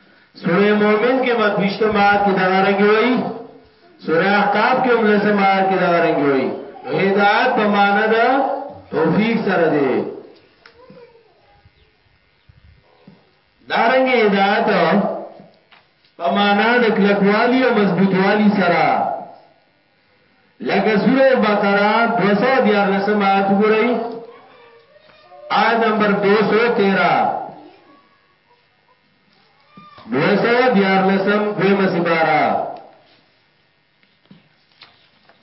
سوره مؤمن کې مګ وشتم آیات کې دغه رنګ وایي سوره احقاف کې هم لسم آیات کې دغه رنګ وایي هدایت په معنا ده توفیق سره دی دارنګ هدایت په معنا د کلکوالی او مضبوطوالی سره لکه سوره بقره 214 آیات ګورئ آیت نمبر 213 دوه سوه دیارلسم دویمه سپاره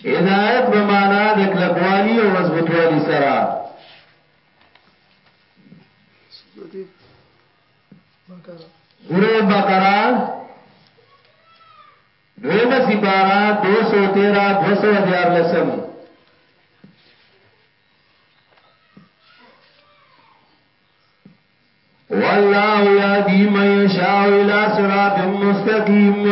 هدایت په معنا د کلکوالی او مضبوطوالی سره سوره بقره دویمه سپاره 213 214 والله یادی من یشاء الى صراط مستقیم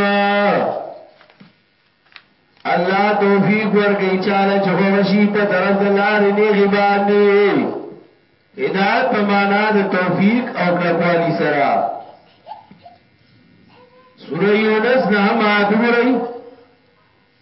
الله توفیق ورکړي چاله چې خوشي په طرف د لارې نه غبانې هدایت په معنا د توفیق او کلکوالی سره سوره یونس نه ما دوري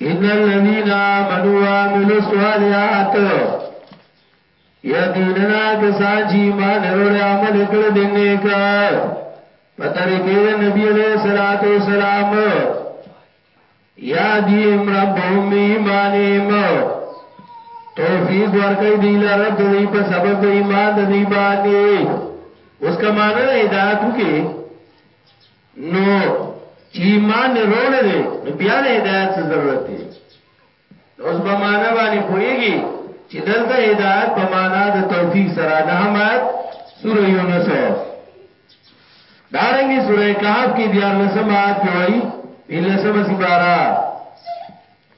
ان الذين امنوا وعملوا الصالحات یقینا کسان چې ایمان لري عمل کړي د نیک په طریقې د نبی عليه الصلاه والسلام یا دیم ربهم ایمانهم توفیق ورکړي دی لره د دې په سبب د ایمان د دی باندې اوس کمانه هدایت وکي نو چی ایمان روړی دی نو بیا د هدایت څه ضرورت دی نو اوس په معنا باندې پوهیږي چې دلته هدایت په معنا د توفیق سره نه همات سوره یونس دارنګي سوره کهف کې دیار لسم آیات کې وایي لسم سپارا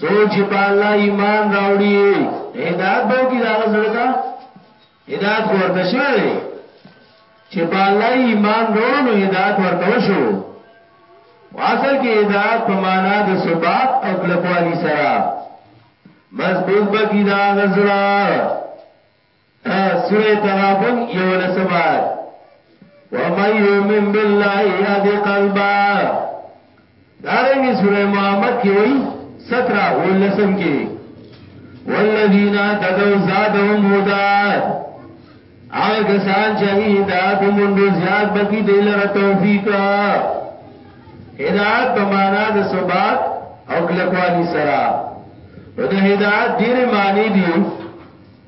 څوک چې په الله ایمان راوړي هدایت به وکړي دا غزړه ته هدایت خو ورته شوی دی چې په الله ایمان وروړو نو هدایت ورته وشو واصل کې هدایت په معنا د ثبات او کلکوالی سره مضبوط بکی دا غزړه ا سوره تغابن یولسم آیت ومن یومن بالله یهد قلبا دارنګ سوره محمد کې وایي 17 ولسم کې والذین تدو زادهم هدا هغه کسان چې هدایت مونږ زیات بکی دی لره توفیق هدایت په معنا د ثبات او کلکوالی سره نو د هدایت ډېر معنی دي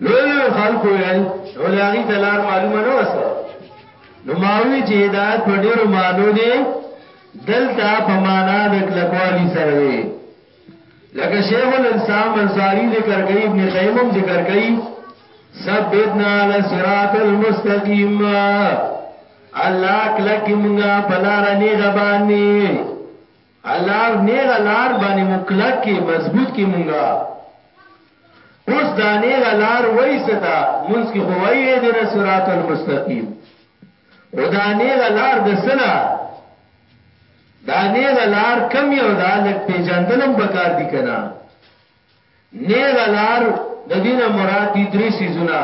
لوی لوی خلکو ویل ولې هغه ته لار معلومه نه وسه نو ماوی چې هدایت په ډیرو مانو دی دلته په معنا د کلکوالی سره دی لکه شیخ الاسلام انصاری ذکر کوي ابن قیم هم ذکر کوي ثبتنا علی صراط المستقیم الله کلک مونږه بلار نه غبانی الله نیغه لار باندې مو کلک کې مضبوط کې مونږه اوس دا نیغه لار وای ستا مونږ کې خو وای اې دې صراط المستقیم او دا نیغه لار د سنا دا نیغه لار کم یو دا لک پیجندلم بکار دی کنا نیغه لار د دینه مراد دي درې سيزونه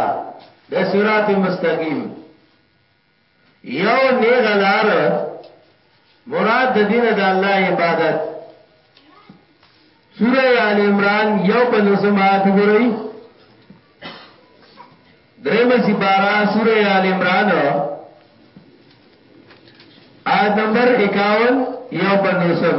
د صراط مستقیم یو نیغه لار مراد د دین د الله عبادت سوره آل عمران یو پنځم آیت ګورئ دریم سپارا سوره آل عمران آیت نمبر 51 یو پنځم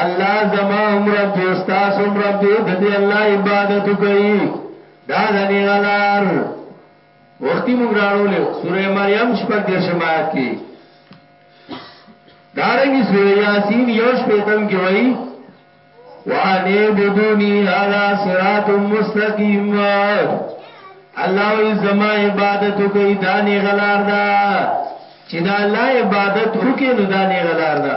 الله زما عمر دی استاد عمر دی د دې الله عبادت کوي دا د نیغلار وختي مونږ راړو له سوره مریم شپږ دیر شمات کې دارنګي سوره یاسین یو شپږم کې وایي وان بدونی هذا صراط مستقیم الله وی زما عبادت کوي دانی غلار دا چې دا الله عبادت وکي نو دانی غلار دا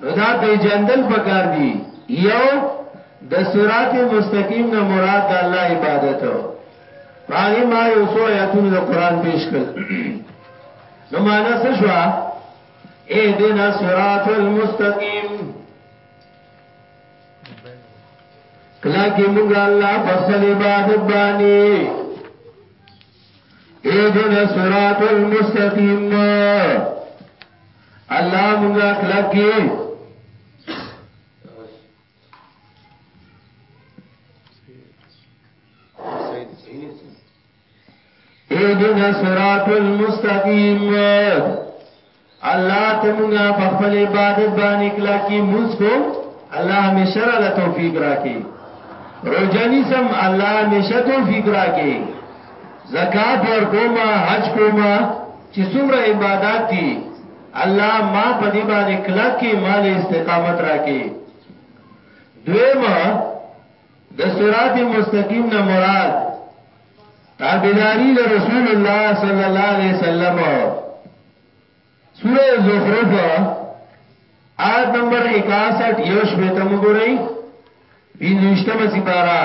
نو دا پیجندل پکار دی یو د صراط مستقیم نه مراد د الله عبادت پاغي ما یو سو آیاتونو د قران پیش کړ نو معنا څه شو اهدنا صراط المستقیم کلا کې موږ الله په خپل عبادت باندې اهدنا صراط المستقیم الله مونږه کلک کی اهدنا صراط المستقیم الله ته مونږه په خپل عبادت باندې کلا کی موږ کو الله همیشه را توفیق راکړي روزانی سم الله همیشه توفیق راکړي زکات ورکوما حج کوما چې څومره عبادت دي الله ما په دې باندې کلک کې مال استقامت راکې دویمه د صراط مستقیم نه مراد تابعداري د رسول الله صلی الله علیه وسلم سوره زخرف آیت نمبر 61 یوش به تم ګورئ بینشتمه سپارا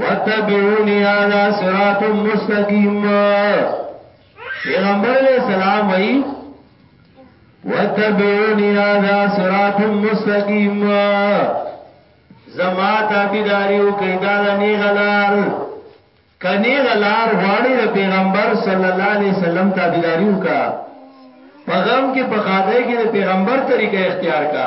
وتبعونی هذا صراط مستقیم پیغمبر علیہ السلام وی وتبعونی هذا صراط مستقیم زما تابیداریو کیدا دا نیغلار کنی غلار غواړي د پیغمبر صلی الله علیه وسلم تابیداریو کا پغم کې پخادای کې د پیغمبر طریقه اختیار کا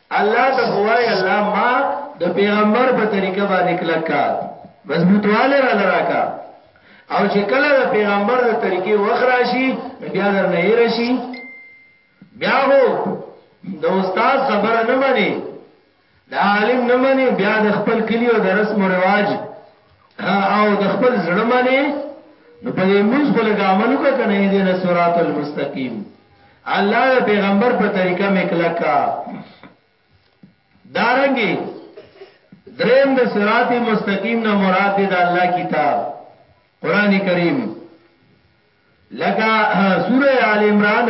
الله ته خوای الله ما د پیغمبر په طریقه باندې کلک کا مضبوطواله را لراکا او چې کله د پیغمبر د طریقې وخت راشي بیا در نه یې راشي بیا هو د استاد خبره نه مانی د عالم نه مانی بیا د خپل کلی او د رسم او رواج او د خپل زړه منی نو په دې موږ خو لګ عمل وکړه کنه دې نه صراط المستقیم الله د پیغمبر په طریقه میکلا کا دارنګي دریم د صراط مستقیم نه مراد د الله کتاب قران کریم لکه سوره آل عمران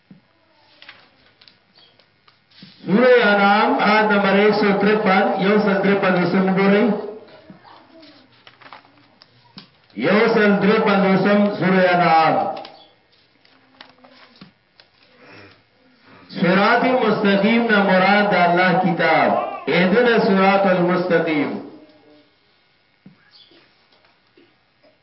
سورہ انعام آیت نمبر 153 یو سل درې پندوسم ګورئ یو سل درې پندوسم سورہ انعام صراط مستقیم نه مراد د الله کتاب اهدنا صراط المستقیم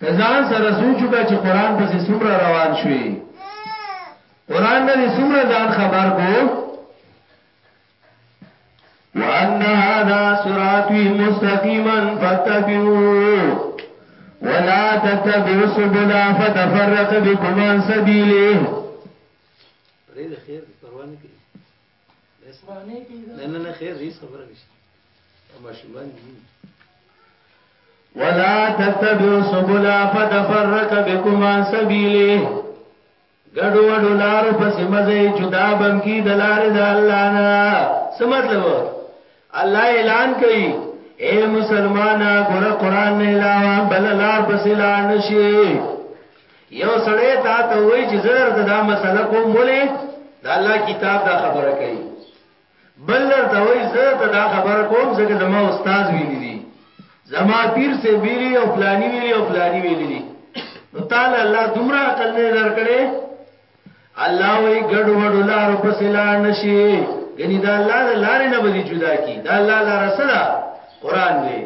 ته ځان سره سوچ وکړه چې قران پسې څومره روان شوې قران نه دې څومره ځان خبر کو وان هذا صراطي مستقيما فاتبعوه ولا تتبعوا السبل فتفرق بكم عن سبيله
نه نه نه خیر هیڅ خبره نشته ماشومان دي
ولا تتبعوا سبل فتفرق بكم عن سبيله ګډو وډو لارو پسې مزه جدا بم کی د لارې د الله نه څه مطلب الله اعلان کوي اے مسلمانا ګور قران نه علاوه بل لار پسې لار نشي یو سړی تا ته وای چې زړه ته دا مسله کوم ولې دا الله کتاب دا خبره کوي بل ته وای زه ته دا خبره کوم ځکه زما استاد ویلی دي زما پیر سے ویلی او فلانی ویلی او فلانی ویلی دي نو تعالی الله دومره عقل نه درکړي الله وایي ګډ وډو لارو پسې لاړ نشي ګني دا الله د لارې نه بدی جدا کی دا الله لار سره قران دی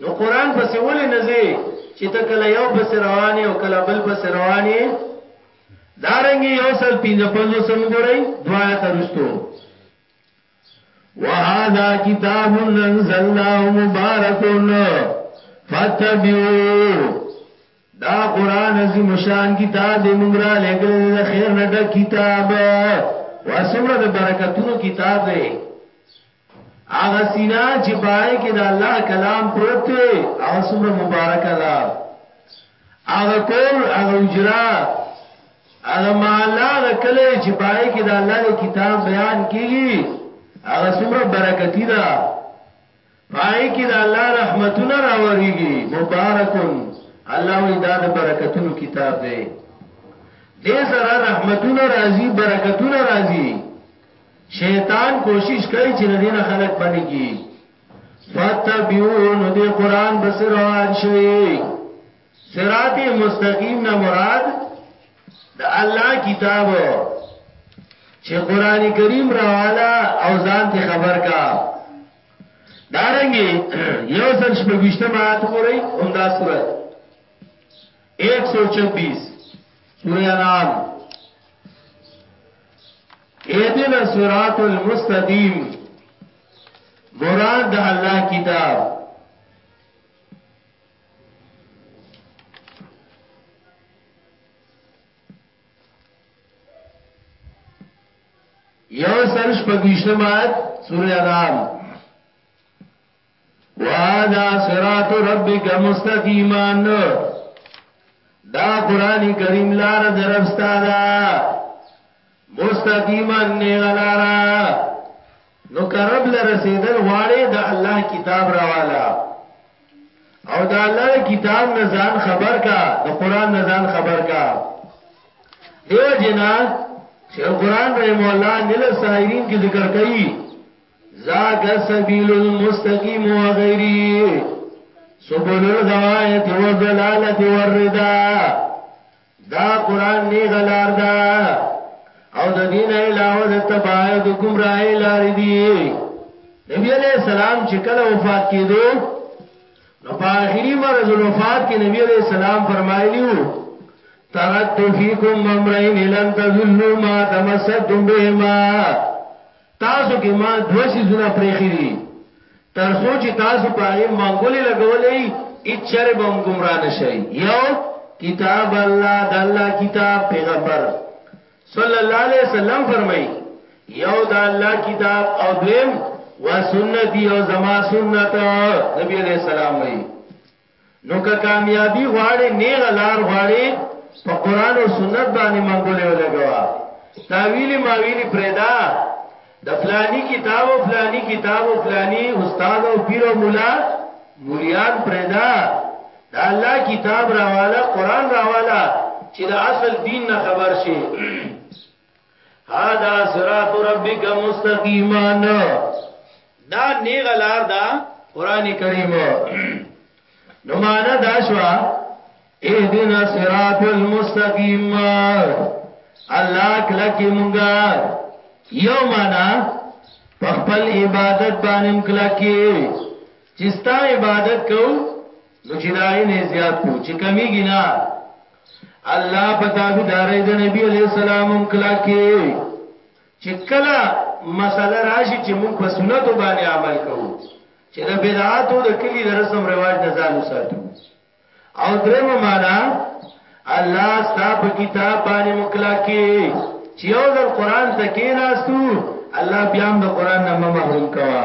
نو قران پسې ولې نزي چې ته کله یو پسې رواني او کله بل پسې رواني دارنګي یو سل 55 سم ګورئ دعایت رستو وهذا کتاب انزلناه مبارک فتبعوا دا قران عظیم شان کتاب دې مونږ را لګل د خیر نه ډک کتاب واسمره د برکتونو کتاب دی هغه سینا چې پای کې د الله کلام پروت دی هغه سمره مبارک ده هغه کور هغه اجرا هغه محله هغه کلی چې پای کې د الله د کتاب بیان کیږي هغه څومره برکتی ده پای کې د الله رحمتونه راوړيږي مبارکون الله وی دا د برکتونو کتاب دی دې سره رحمتونه راځي برکتونه راځي شیطان کوشش کوي چې دینه خلق باندې کی فتبعون دې قران بسره روان شي صراط مستقیم نه مراد د الله کتاب چې قران کریم راواله او ځان ته خبر کا دارنګي یو سل شپږشته مات ګورئ همدا سورۃ 126 سورہ انعام ایدن صراط المستقیم مراد الله کتاب یو سل شپږویشتم آیت سورې انعام وهذا صراط ربک مستقیما دا قران کریم لار درستا دا مستقیما نیغه لاره نو که رب له رسېدل غواړې د الله کتاب راواله او د الله د کتاب نه ځان خبر کا د قران نه ځان خبر کا دیو جنا شیخ القران رحم الله نل سایرین کی ذکر کئی ذاک سبیل المستقیم و غیری سبل الغوایت و ضلالت و الرداء دا قران نیغه لار ده او د دین علاوه د تباہی او د گمراهی لار دي نبی علیہ السلام چې کله وفات کیدو نو په آخري مرز الوفات کې نبی علیہ السلام فرمایلیو ترکت فیکم امرین لن تذلوا ما تمسکتم بهما تاسو کې ما دوه څیزونه پریښي دي تر څو چې تاسو په هغه منګولې لګولې هیڅ چره به هم گمراه نشئ یو کتاب الله د الله کتاب پیغمبر صلی الله علیه وسلم فرمایي یو د الله کتاب او دویم و سنتي او زما سنت نبی علیہ السلام وایي نو که کامیابی غواړې نیغه لار غواړې په قران او سنت باندې منګولې ولګوا تاویلی ماویلی پریدا د فلانی کتاب او فلانی کتاب او فلانی استاد او پیر او مولا مولیان پریدا دا الله کتاب راواله قران راواله چې د اصل دین نه خبر شي هذا صراط ربک مستقیما دا نیغه لار دا قران کریم نو معنا دا شو اهدنا صراط المستقیم الله کله کې مونږه یو معنا په خپل عبادت باندې مکلا کې چې ستا عبادت کو نو چې دای نه زیات کو چې کمیږي نه الله په تابعدارۍ د نبی علیه السلام هم کلک کې چې کله مسله راشي چې موږ په سنتو باندې عمل کوو چې د بدعاتو د کلی د رسم رواج نه ځان وساتو او درېمه معنا الله ستاسو په کتاب باندې مکلا کې چې یو ځل قران ته کې ناستو الله بیا هم د قران نه محروم کوا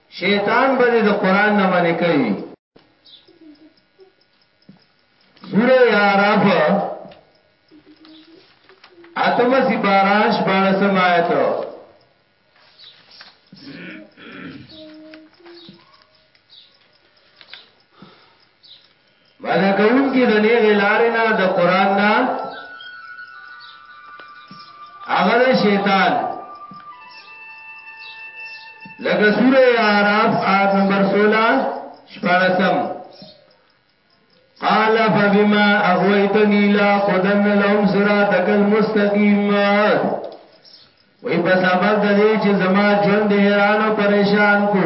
شیطان به دې د قران نه منې کوي. سوره اعراف اتم سپارا شپاړسم آیت منع کوونکي د نیغې لارې نه د قران نه هغه د شیطان لکه سوره اعراف آیت نمبر 16 شپارسم قال فبما اغويتني لا قدن لهم صراطك المستقيم وی په سبب د دې چې زما ژوند حیران او پریشان کو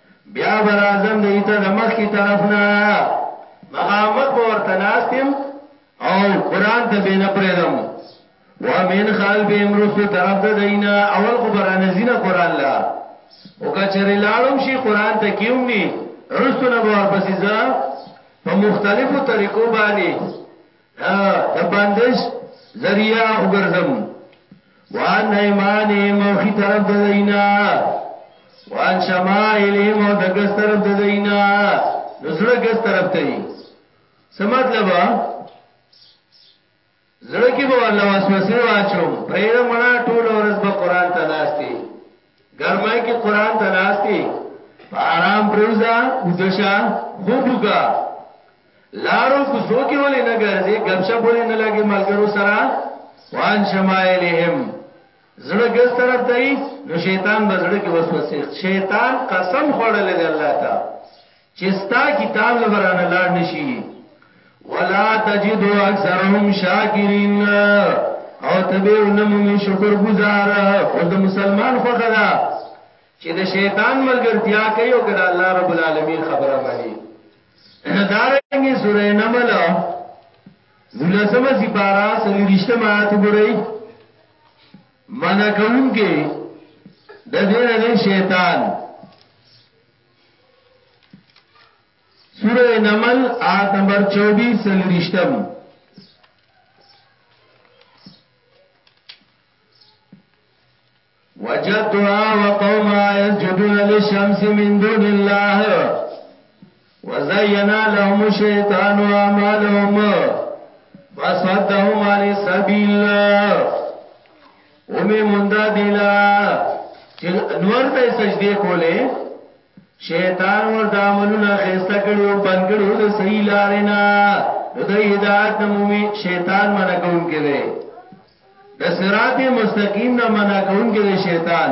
بیا به راځم دی ته د مخ کی طرف نه مخامخ به ورته ناستم او قران ته به نه پریدم ومن خلف امرستو طرف د دینا اول خو برانه زینه قران لا او کچری لاړم شي قران ته کیوم ني رستو نه به ورپسې ځه په مختلفو طریقو باندې د باندش ذریعہ وګرځم وان ایمانه موخی طرف د دینا وان شمائل مو د ګس طرف د دینا نزړه ګس طرف ته یي څه مطلب زړه کې به الله وسوسه واچوم پرې مړه ټول ورځ به قران ته ناشتي ګرمای کې قران ته ناشتي په آرام پریوزا وځشا خوب وکا لارو کوڅو کې ولې نه ګرځي غب شپ ولې نه لګي ملګرو سره وان شمایلهم زړه ګز طرف ته نو شیطان به زړه کې وسوسه شیطان قسم خوړل دی الله تعالی چې ستا کتاب له برانه لاړ نشي ولا تجد اکثرهم شاکرین او تبه ونمومي شکر گزار او د مسلمان خوخه ده چې د شیطان ملګرتیا کوي او کړه الله رب العالمین خبره مانی دارنګي سورې نمل دلسمه سپارا سلی رشتہ مات ګورئ منع کون کې د دې نه شیطان سورہ نمل آیت نمبر 24 سلریشتم وجدتها وقومها يسجدون للشمس من دون الله وزينا لهم الشيطان أعمالهم فصدهم عن السبيل ومې موندا دی لرا چې نور ته سجدي کولې شیطان ورته عملونه خسته کړي او بند کړي او د صحیح لارې نه نو د هدایت نه مومي شیطان منع کوم کړي د صراط مستقیم نه منع کوم کړي شیطان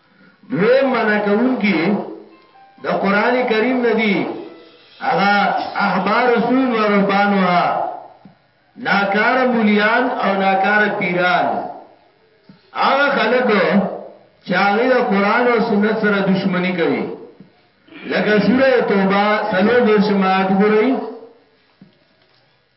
دویم منع کوونکی د قران کریم ندی هغه احبار رسول و رهبان و ناکار مولیان او ناکار پیران هغه خلک چې هغه د قران او سنت سره دښمنی کوي لکه سوره توبه سلو دیر شمات ګورئ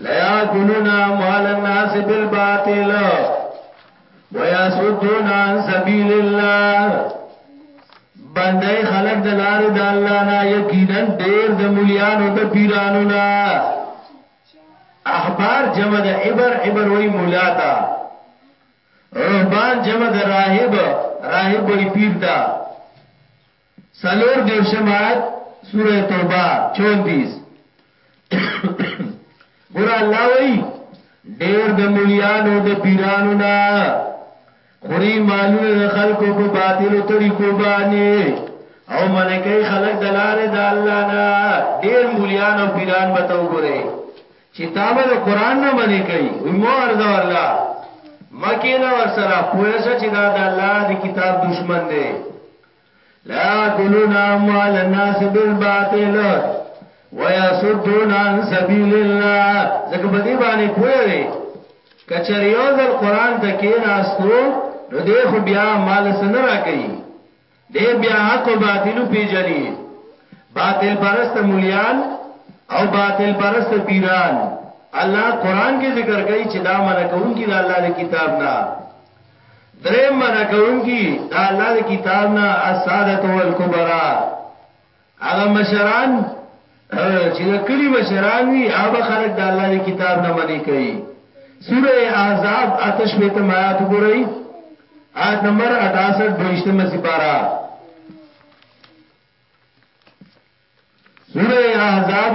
لياكلون اموال الناس بالباطل ويصدون عن سبيل الله بندای خلق د لارې د الله نه یقینا ډېر د مليانو د پیرانو نه احبار جمع د عبر عبر وای مولا تا رهبان جمع د راهب راهب وای پیر تا څلور دېرشم آیت سورة توبه چونتیس ګوره الله وی ډیر د مليانو د پیرانو نه خوري مالونه د خلکو په باطلو طریقو باندې او منکه خلک د لارې د الله نه ډیر مليان او پیران به تو ګوري چې تابه د قران نه منې کوي وي مو ارزه ورلا مکه نه ور سره پوهه چې دا د الله د کتاب دشمن دی لا یاکلون اموال الناس بالباطل ويصدون عن سبيل الله زکه په دې باندې پوهه وي کچری یو ځل قران ته کې ناستو نو دې خو بیا مال سن را کوي دې بیا حق او باطل پیجنې باطل پرست مليان او باطل پرست پیران الله قران کې ذکر کوي چې دا منکون کې د الله د کتاب نه درې منا کوونکی د الله د کتاب نه اسادت او الکبرا هغه مشران چې د کلی مشران وي هغه خلک د الله د کتاب نه منی کوي سوره احزاب آتش په تمات ګورئ آیت نمبر 68 دویشتمه سپارا سوره احزاب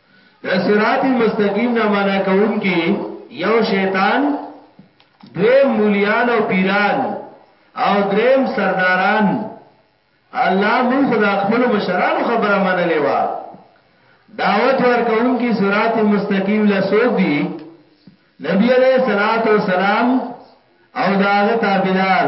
د صراط مستقیم نه منع کوونکی یو شیطان دویم مولیان او پیران او دریم سرداران الله مون خدا خپل مشرانو خبره منلې وا دعوت ورکوونکی صراط مستقیم له سوق دی نبی علیہ الصلوۃ والسلام او داغه تابعدار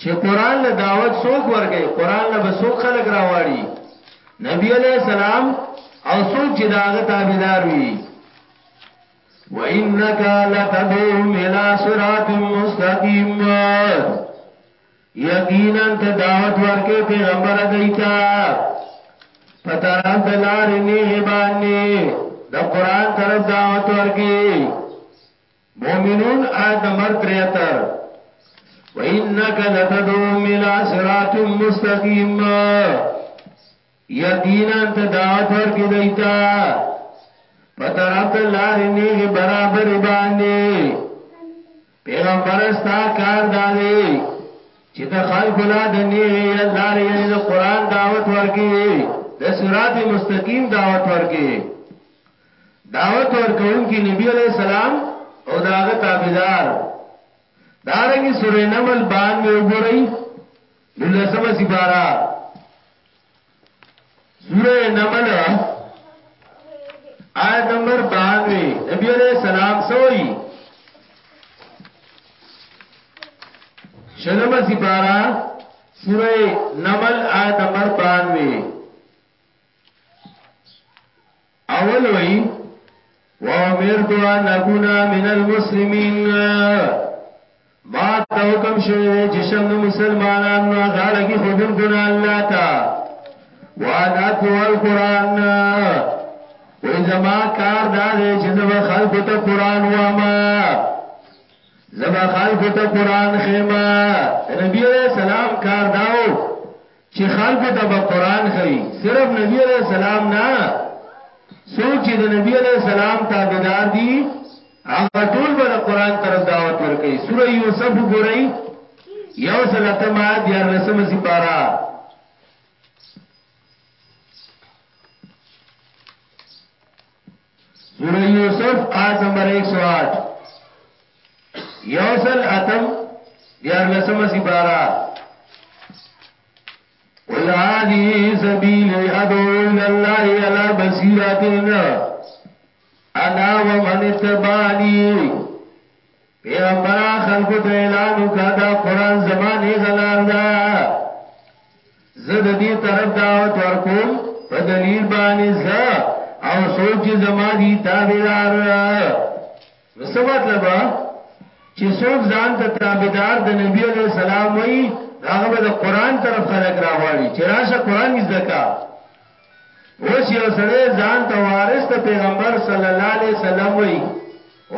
چی قرآن له دعوت څوک ورکوي قرآن له به څوک خلق راواړي نبی علیہ السلام او څوک چې داغه تابعدار وي وانک لتدعوهم الى صراط مستقيم یقینا ته دعوت ورکې پیغمبر دیتا په طرف د لارې نه باندې د قران طرف دعوت ورکې مؤمنون آیت نمبر 73 وانک لتدعوهم الى صراط مستقیم یقینا ته دعوت ورکې دیتا په طرف د لارې نیغه برابر باندې پیغمبر استا کار دادې چې د خلق لا د نیغه یا لارې یعنی د قران دعوت ورکې د صراط مستقیم دعوت ورکې دعوت ورکوونکي نبي عليه السلام او د هغه تابعدار دارنګه سوره نمل بان می وګورئ دلسمه سپارا سوره نمل آیت نمبر 92 نبی علیہ السلام سوئی شلم سپارا سوره نمل آیت نمبر 92 اول وی وامرت ان اكون من المسلمين ما ته حکم شوی چې شم د مسلمانانو غاړه کې خودن کو نه الله تا وان اتو القران وې زما کار دا دی چې زما خلق ته قران واما زما خلق ته قران خېما نبی عليه السلام کار داو چی خلکو ته به قرآن ښیی صرف نبی علیه السلام نه څوک چی د نبی علیه السلام تابعدار دی هغه ټول به د قرآن طرف دعوت ورکوي سوره یوسف وګورئ یو سل اتم آیت یار لسم سپارا سورة یوسف آیت نمبر ایک سو آٹھ یوسل اتم دیارلسم سپارا قل هذه سبيلي ادعو الى الله على بصيرتنا انا ومن اتبعني پیغمبره خلکو ته اعلان وکړه دا قران زما نیغه لار ده زه د دې طرف دعوت ورکوم په دلیل باندې زه او سوچ زما دي تابعدار نو څه مطلب چې څوک ځان ته تابعدار د نبی علی السلام وي هغه به د قران طرف خلک راغواړي چې راشه قران زده کا اوس یو سړی ځان ته وارث د پیغمبر صلی الله علیه وسلم وی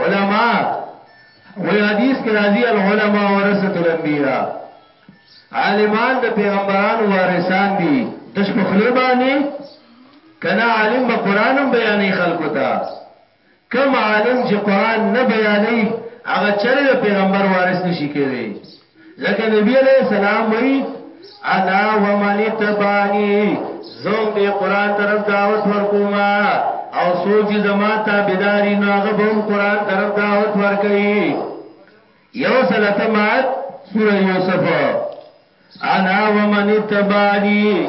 علما وی حدیث کې راځي العلماء ورثه الانبیاء عالمان د پیغمبرانو وارثان دي د شپخلې باندې کنا عالم به قرانم بیانې خلکو ته کوم عالم چې قرآن نه بیانوي هغه چرې د پیغمبر وارث نشي کېدی ځکه نبی علیه السلام وایي انا ومن تبانی زوم دې قرآن طرف دعوت ورکوما او سوچ زما تابعداري نو هغه به هم قرآن طرف دعوت ورکوي یو سلطه مات سوره یوسف انا ومن تبانی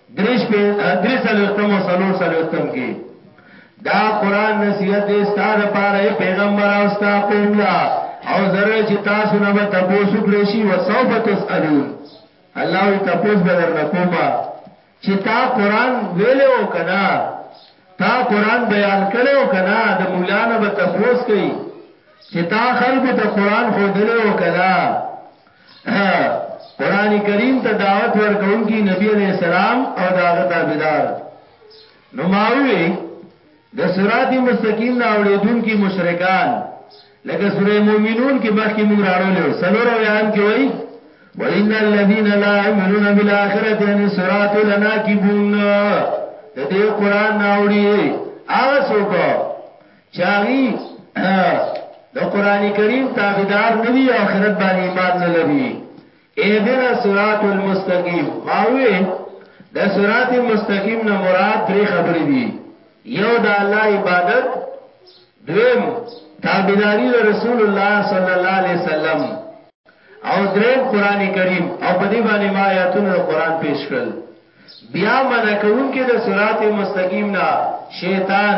درې شپې درې څلوېښتم او څلور څلوېښتم کې دا قران نصیحت دې ستا د پاره پیغمبر او ستا قوم لا او زره چې تاسو نه به تاسو کړی شي وسوف تسالون الله وی تاسو به درنکوما چې تا قران ویلو کنا تا قران بیان کړو کنا د مولانا به تاسو کوي چې تا خلکو ته قران خو دلو کنا قرآن کریم ته دعوت ورکونکي نبی علیہ السلام او داغه تابعدار نو ماوي د صراط مستقیم نه اوریدون کې مشرکان لکه سوره مومنون کې مخکې موږ راړو له سلور او یام کې وای وان الذين لا يؤمنون بالاخره ان صراط لناكبون د دې قران نه اوړي هغه څوک چاغي د قران کریم تابعدار ندي او آخرت باندې ایمان نه لري اهدنا صراط المستقیم ماوي د صراط مستقیم نه مراد درې خبرې دي یو د الله عبادت دویم تابعداري د رسول الله صلی الله علیه وسلم او دریم قران کریم او په دې باندې ما آیاتونه د قران پیش کړل بیا منکون کې د صراط مستقیم نه شیطان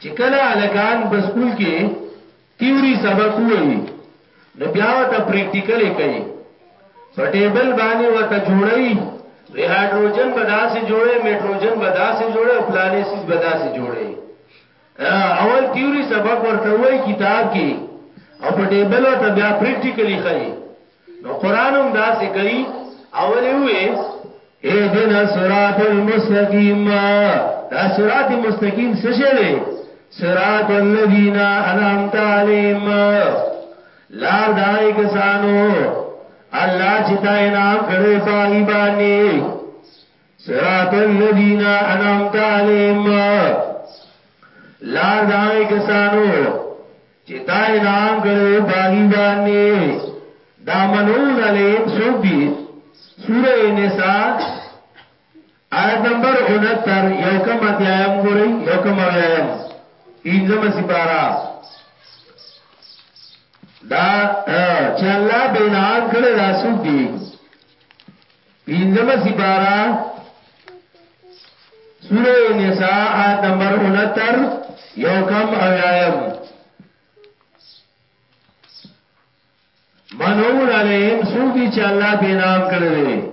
چې کله هلکان په سکول کې تیوري سبق ووایي نو بیا ورته پریکټیکل کوي په ټیبل باندې ورته جوړي وی هایدروجن به داسې جوړي میټروجن به داسې جوړي او پلانې سیس به داسې جوړي اول تیوري سبق ورته وایي کتاب کې او په ټیبل ورته بیا پریکټیکلی ښيي نو قران هم دا څه کوي اول وی اهدنا صراط المستقيم دا صراط مستقيم څه شه دی صراط الذين انعمت عليهم لار دای کسانو الله چې تا انعام کړې پای باندې صراط الذين انعمت عليهم لار دای کسانو چی تا انعام کړی په هغوی باندی دا منعون علیهم څوک دی سوره نساء آیت نمبر 69 یو کم اتیایم ګورئ یو کم اویایم پینځمه سپارا دا چې الله بینان کړی دا څوک دی پینځمه سپاره سوره نساء آیت نمبر 69 یو کم او یایم منون علیهم سوګی چې الله به نام کړی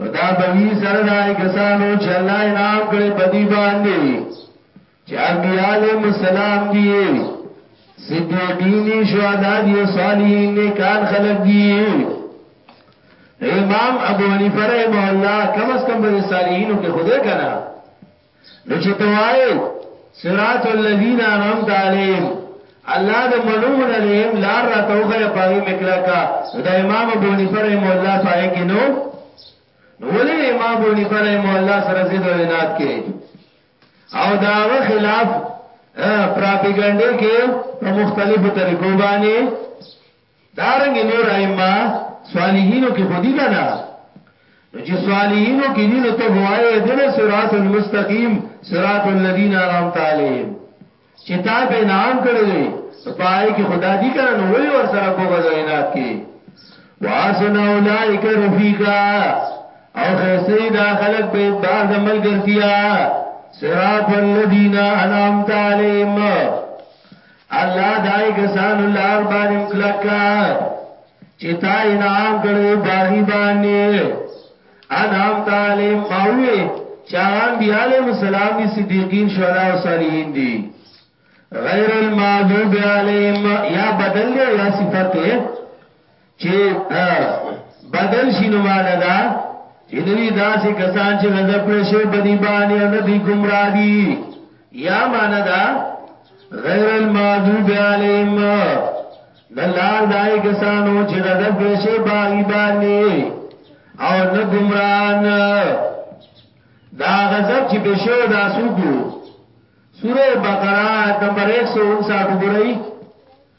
نو دا به وی سره دای کسانو چې الله انعام کړي په دې باندې چې انبیاء علیهم السلام دي صدیقین شهدا دي صالحین نیکان خلق دي امام ابو حنیفه رحمه الله کم از کم به صالحینو کې خوده کنا نو چې توای صراط الذین انعمت علیهم الله د مړومن علیهم لار را توخه پاغي مکلا کا د امام ابو حنیفه رحم الله پای کې نو نو ولې امام ابو حنیفه رحم الله سره زید او عنایت کې او داغه خلاف پراپګاندا کې په مختلفو طریقو باندې دارنګه نور ائمه صالحینو کې خودی کنه نو چې صالحینو کې دي نو ته هواي دنه صراط المستقیم صراط الذین انعمت علیهم چې تا به نام کړی دی پای کې خدا دي کنه نو ولي ور سره بغض او عنایت کې واسن اولائک رفیقا او خیسی دا خلق به بار د ملګرتیا صراط الذین انعمت علیهم الله دای کسان لار باندې کلک چې تا انعام کړو باغی باندې انعام تعالی ماوي چاغان بیاله مسالم دي صدیقین شهدا او صالحین دي غیر المغضوب علیهم یا بدل یا صفته چې بدل شي نو معنا دا چې نوی داسې کسان چې غضب کړی شي په دې باندې او نه دی گمراه دي یا معنا دا غیر المغضوب علیهم دلال دای کسانو چې غضب کړی شي باغی باندې او نه گمران دا غضب چې بشو دا سوګو سوره بقره نمبر 159 وګورئ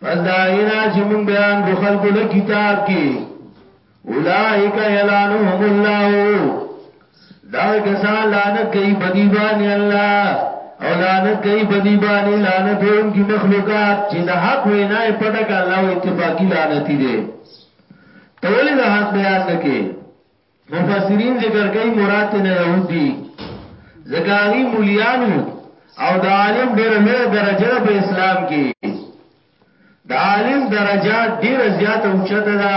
پس دا غینا چې مونږ بیان کو خلقو له کتاب کې اولائک یلانهم الله دا کسان لعنت کوي بدی باندې الله او لعنت کوي بدی باندې لعنت هم کی مخلوقات چې د حق وینا یې پټه کړه الله اتفاقی لعنتی دي تولې د حق بیان نکې مفسرین ذکر کوي مراد ته نه يهود دي ځکه هغه مليانو او د عالم ډېر لوی درجه په اسلام کې د عالم درجه ډېر زیاته اوچته ده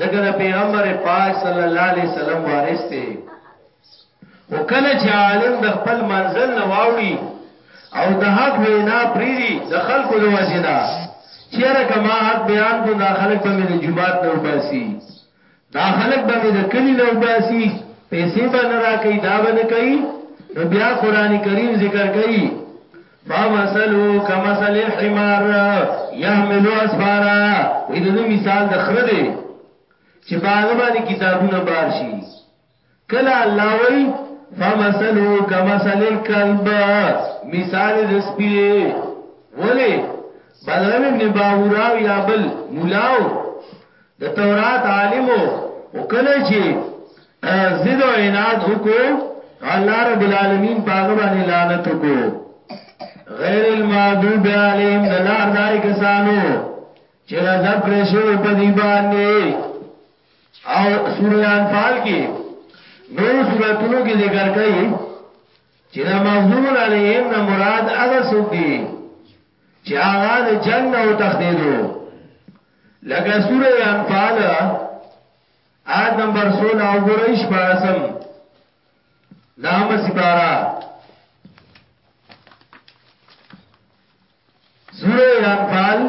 ځکه د پیغمبر پاک صلی الله علیه وسلم وارث دی او کله چې عالم د خپل منزل نه واوړي او د حق وینا پریری د خلکو د وجنا چیرې کما حق بیان کو دا خلک به د جمعات نه وباسي دا خلک به مې د کلي نه وباسي، پیسې به نه راکوي، دا به نه کوي، نو بیا قرآن کریم ذکر کوي فمثلو کمثل الحمار یحمل اسفارا وې د مثال د خره دی چې باغ باندې کتابونه بار شي کله الله وای فمثله کمثل الكلب مثال د سپی ولی بلغم ابن باوراو یا بل مولاو د تورات عالمو او کله چې زید او عناد وکړو الله رب العالمین پاغه باندې لعنت وکړو غیر المغضوب علیهم دلار دای کسانو چې غضب کړی شو په دی باندې او سورہ انفال کې نو سوراتونو کې ذکر کړي چې دا مغزوم علیهم نه مراد هغه څوک دي چې هغه د جنگ نه وتښتیدو لکه سورہ انفال آیت نمبر 16 او ګورئ شپارسم نام سپارا سورہ انفال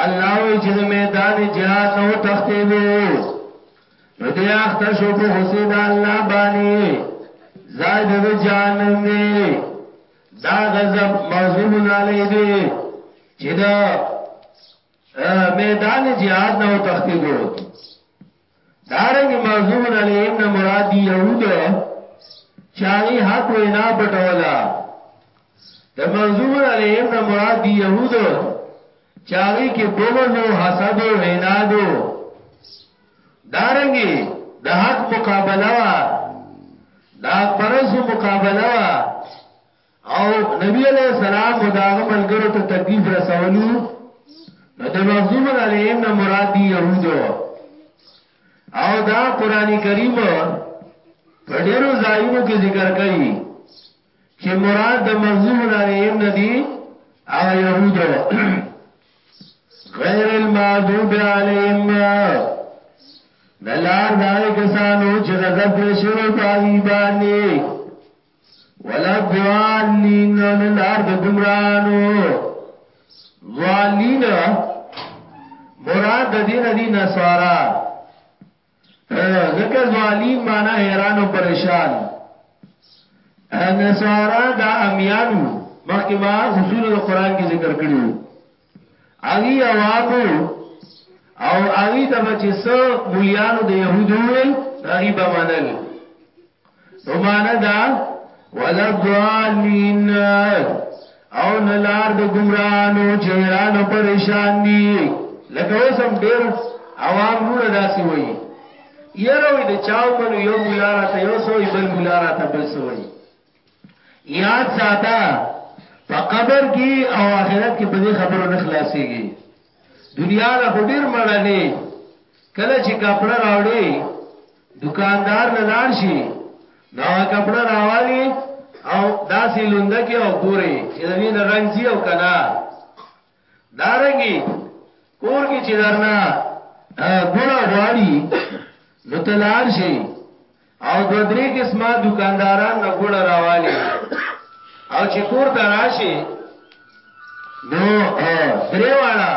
الله وی چې د میدان جهاد نو تختې دو نو دې اخته شو په حسین د الله باندې زائد د جهنم دی دا غضب مغضوب علی دی چې دا میدان جهاد نو تختې دو دارنګ مغضوب علیهم نه مراد یهود چاغي حق وینا پټولا د مغضوب علیهم نه مراد یهود چاغي کې بغض او حسد او عناد دارنګي د حق مقابله وا دا پرسو مقابله وا او نبی علیہ السلام او داغه ملګرو ته تکلیف رسولو نو د مغضوب علیهم نه مراد دی يهودو او دا قران کریم په ډیرو ځایونو کې ذکر کړي چې مراد د مغضوب علیهم نه دی هغه يهودو غیر المغضوب علیهم دلار دای کسانو چې غضب پر شوی پاوی باندې ولا ضالین نه لار د ګمرانو ضالین مراد د دین دی نصارا زکه ضالین معنی حیران او پریشان نصارا دا امیانو مخکې ما اصول د قران کې ذکر کړیو هغوی عوامو او هغوی ته به چې څه مولیانو د یهودو ویل هغوی به منل نو معنی دا ولا ضالین او نلار د گمراهانو چې حیران او پریشان دي لکه اوس هم ډېر عوام نور داسي وایي یره وي د چاو منو یو مولا راته یو سوې بل مولا راته بل سوې یاد ساته په قبر کې او آخرت کې په دې خبرو نه خلاصيږي دنیا له ډیر مړلې کله چې کپڑا راوړي دکاندار لاله شي نو کپڑا راوالي او داسې لوند کې او ګوري چې د وینې رنگ زی او کنا دارنګي کور کې چې درنا ګړه غواړي نو تلار شي او دو درې قسمه دکانداران نه ګړه راوالي او چې کور ته راشي نو درې واړه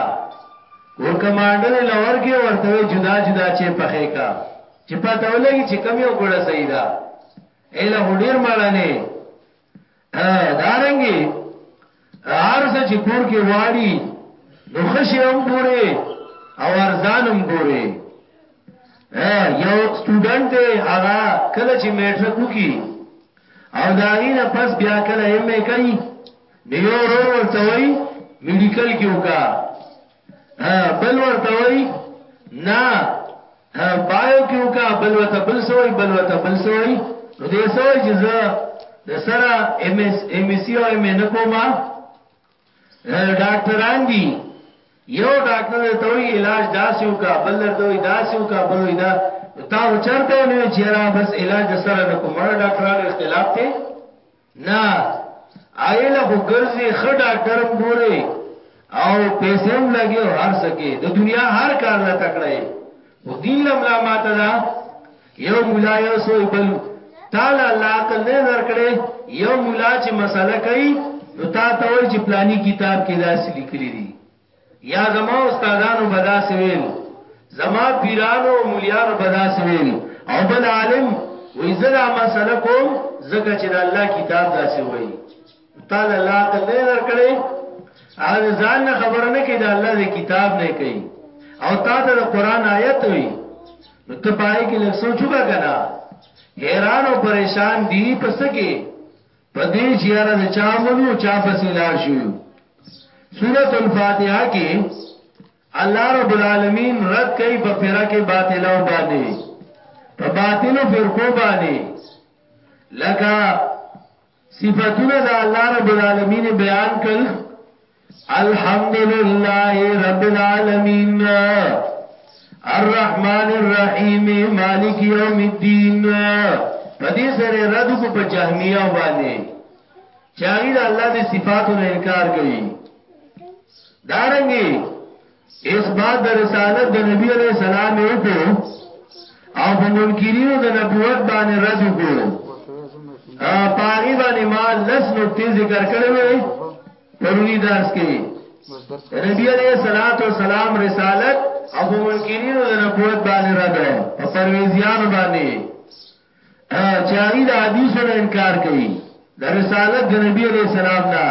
ور کمانډر لور کې ورته جدا جدا چې پخې کا چې پته ولګي چې کم یو ګړه صحیح ده اله هډیر مړانه دارنګي ارزه چې کور کې غواړي نو خشي هم ګوري او ارزان هم ګوري یو سټوډنټ دی هغه کله چې میټرک وکي او دا غینه پس بیا کله ایم ای کوي نیو رور ورته وای میډیکل کې وکا بل ورته وای نه بایو کې وکا بل ورته بل سوی بل ورته بل سوی نو دې سوی چې زه د سره ایم اس ایم سی او ایم نه کومه ډاکټران دي یو ډاکټر ته وی علاج داسې وکا بل ته وی داسې وکا بل وی دا تا چرته نه چیرې بس علاج سره نه کومه ډاکټرانو اختلاف ته نه آیله خو ګرځي خ ډاکټرم ګوري او پیسې هم لګي او هر سکه د دنیا هر کار لا تکړه او دین لم لا ماته دا یو مولا یو سو بل تعالی لا عقل نه درکړي یو مولا چې مسله کوي نو تا ته وایي چې پلاني کتاب کې داسې لیکلي دي یا زما استادانو بدا سویل زما پیرانو او مليانو بدا سویل او بل عالم وی زرا مسله کوم زکه چې د الله کتاب داسې وایي تعالی الله ته نه درکړي هغه ځان نه خبر نه کړي د الله د کتاب نه کوي او تا ته د قران آیت وي نو ته پای کې لږ سوچوګه کنه حیران او پریشان دی پس کې په دې چې یاره د چا منو چا پسې لاړ شو سورۃ الفاتحه کې الله رب العالمین رد کوي په فرقه باطله باندې په باطلو فرقو باندې لکه صفاتونه د الله رب العالمین بیان کړ الحمدلله رب العالمین الرحمن الرحیم مالک یوم الدین پدې سره رد کو په جهمیه باندې چاغی د الله د صفاتو نه انکار کوي دارنګي اثبات د رسالت د نبی علیہ السلام یې وکړو او په منکرینو د نبوت باندې رد وکړو پاغي باندې ما لس نقطې ذکر کړې وې پرونی درس کې نبی علیہ الصلات والسلام رسالت او په منکرینو د نبوت باندې رد او پرویزیان باندې چې هغه د حدیثو نه انکار کوي د رسالت د نبی علی السلام نه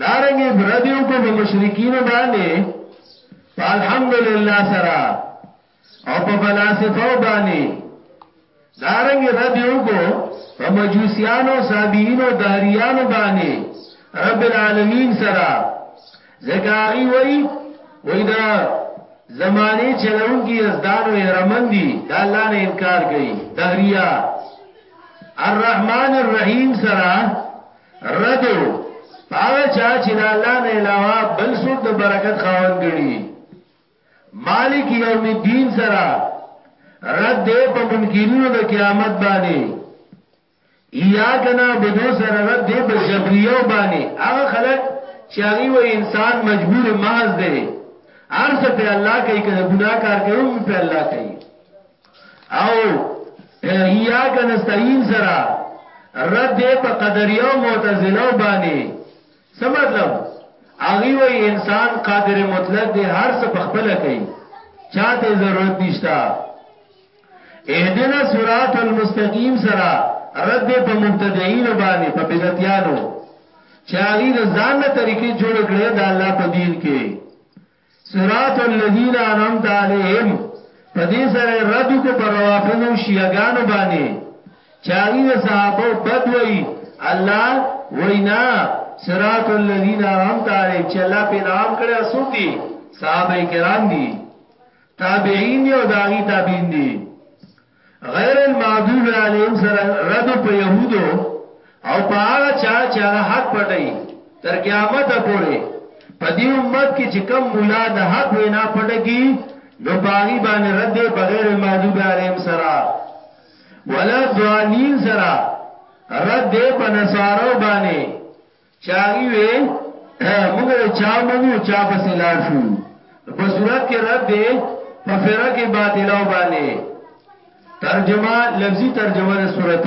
دارنګ بردیو کو په مشرکین باندې الحمدلله سرا او په فلسفه باندې دارنګ ردیو کو په مجوسیانو صابینو دهریانو باندې رب العالمین سرا ځکه هغه وایي وای دا زمانه چلونکي یزدان او یرمن دي دا الله نه انکار کوي دهریا الرحمن الرحیم سره رد هغه چا چې د الله نه علاوه بل څوک د برکت خاوند ګڼي مالک یوم الدین سره رد دې په منکرینو د قیامت باندې اياک نعبدو سره رد دی په جبريو باندې هغه خلک چې هغوی وايي انسان مجبور محض دی هر څه په الله کوي که د ګناه کار کوي هم په الله کوي او اياک نستعين سره رد دی په قدريو معتزله باندې څه مطلب هغه وی انسان قادر مطلق دی هر څه په خپل کوي چاته ضرورت نشتا اهدنا صراط المستقیم سره رد په مبتدعين باندې په بدعتيانو چې هغه د ځان نه طریقې جوړ کړې د الله په دین کې صراط الذين انعمت عليهم په دې سره رد کو پر روافض او شیعاګانو باندې چې هغه د صحابه بد وای الله وینا صراط الذين انعمت عليهم چې الله په نام کړه اسوتي صحابه کرام دي تابعین دی او د هغه تابعین دی غیر المغضوب علیهم سره رد په يهودو او په هغه چا چې هغه حق پټي تر قیامت پورې په دې امت کې چې کم مولا د حق وینا پټږي نو باغی باندې رد دی بغیر المغضوب علیهم سره ولا ضالین سره رد دی په نصارو باندې چاغي وي موږ د چا منو چا پسې لاړ شو په صورت کې رد دی په فرق باطلو باندې ترجمه لفظي ترجمه د صورت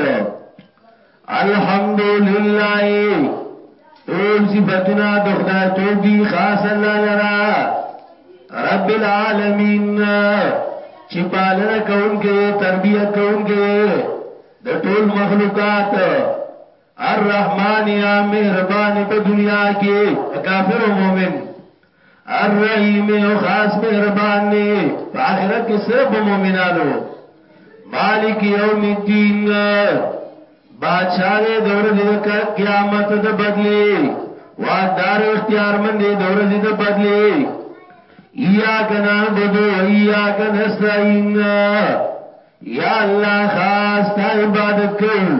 الحمدلله ټول صفاتنا د خدای ته دي خاص الله لرا رب العالمین چې پالنه کوونکې تربیه کوونکې د ټول مخلوقات الرحمن یا مهربان په دنیا کې کافر او مؤمن الرحیم او خاص مهربان نه په آخرت کې صرف مؤمنانو مالک یوم الدین بادشاہ دې دور دې قیامت د بدلی واقدار اختیار من دې دور دې د بدلی ایا کنا بدو ایا کنا ساینا یا الله خاص عبادت کوي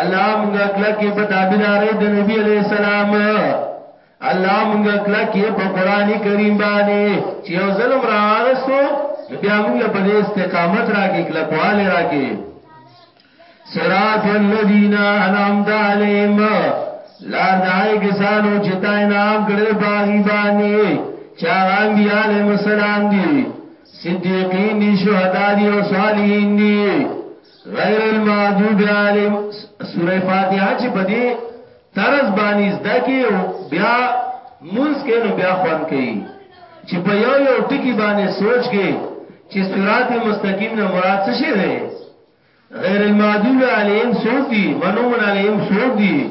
الله مونږه کلک کې په تابعدارې د نبی علی السلام الله مونږه کلک کې په قران کریم باندې چې یو ظلم راغستو بیا مونږ له په استقامت راکې کلکواله راکې صراط الذین انعمت علیهم لار دای کسانو چې تا انعام کړل باغی باندې چا انبیاء علیهم السلام دي صدیقین دي شهدا دي او صالحین دي غیر المغضوب علیهم سوره فاتحه چې په دې طرز باندې زده کې او بیا مونږ کې نو بیا خوان کوي چې په یو یو ټکی باندې سوچ کې چې صراط مستقیم نه مراد څه شی دی غیر المغضوب علیهم سوق دي منون علیهم سوق دي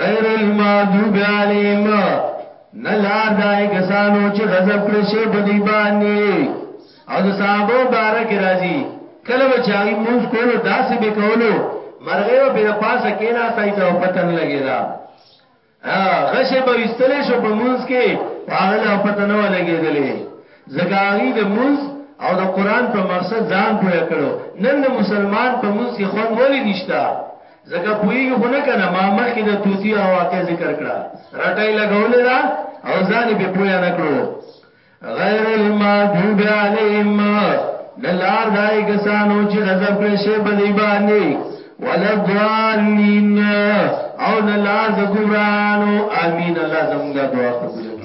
غیر المغضوب علیهم نه لار دای کسانو چې غضب کړی شی په دی باندې او د صحابه بارک راضی کله به چاغي موږ کولو داسې به کولو مرغې و په پاسه کې نه سای ته پتن لګی دا غشه به استلې شو په موږ کې هغه له پتن و لګیدلې زګاری د موږ او د قران په مقصد ځان پوهه کړو نن د مسلمان په موږ کې خوند ولې نشتا ځکه پوهیږي خو نه کنه ما مخکې د طوطي او واقع ذکر کړه رټه یې لګولې ده او ځان یې په پوهه نه کړو غیر المغضوب علیهم نه لار دای کسانو چې غضب کړی شی په دی باندې ولضالین او نه لار د ګمراهانو امین الله زموږ دعا قبول کړي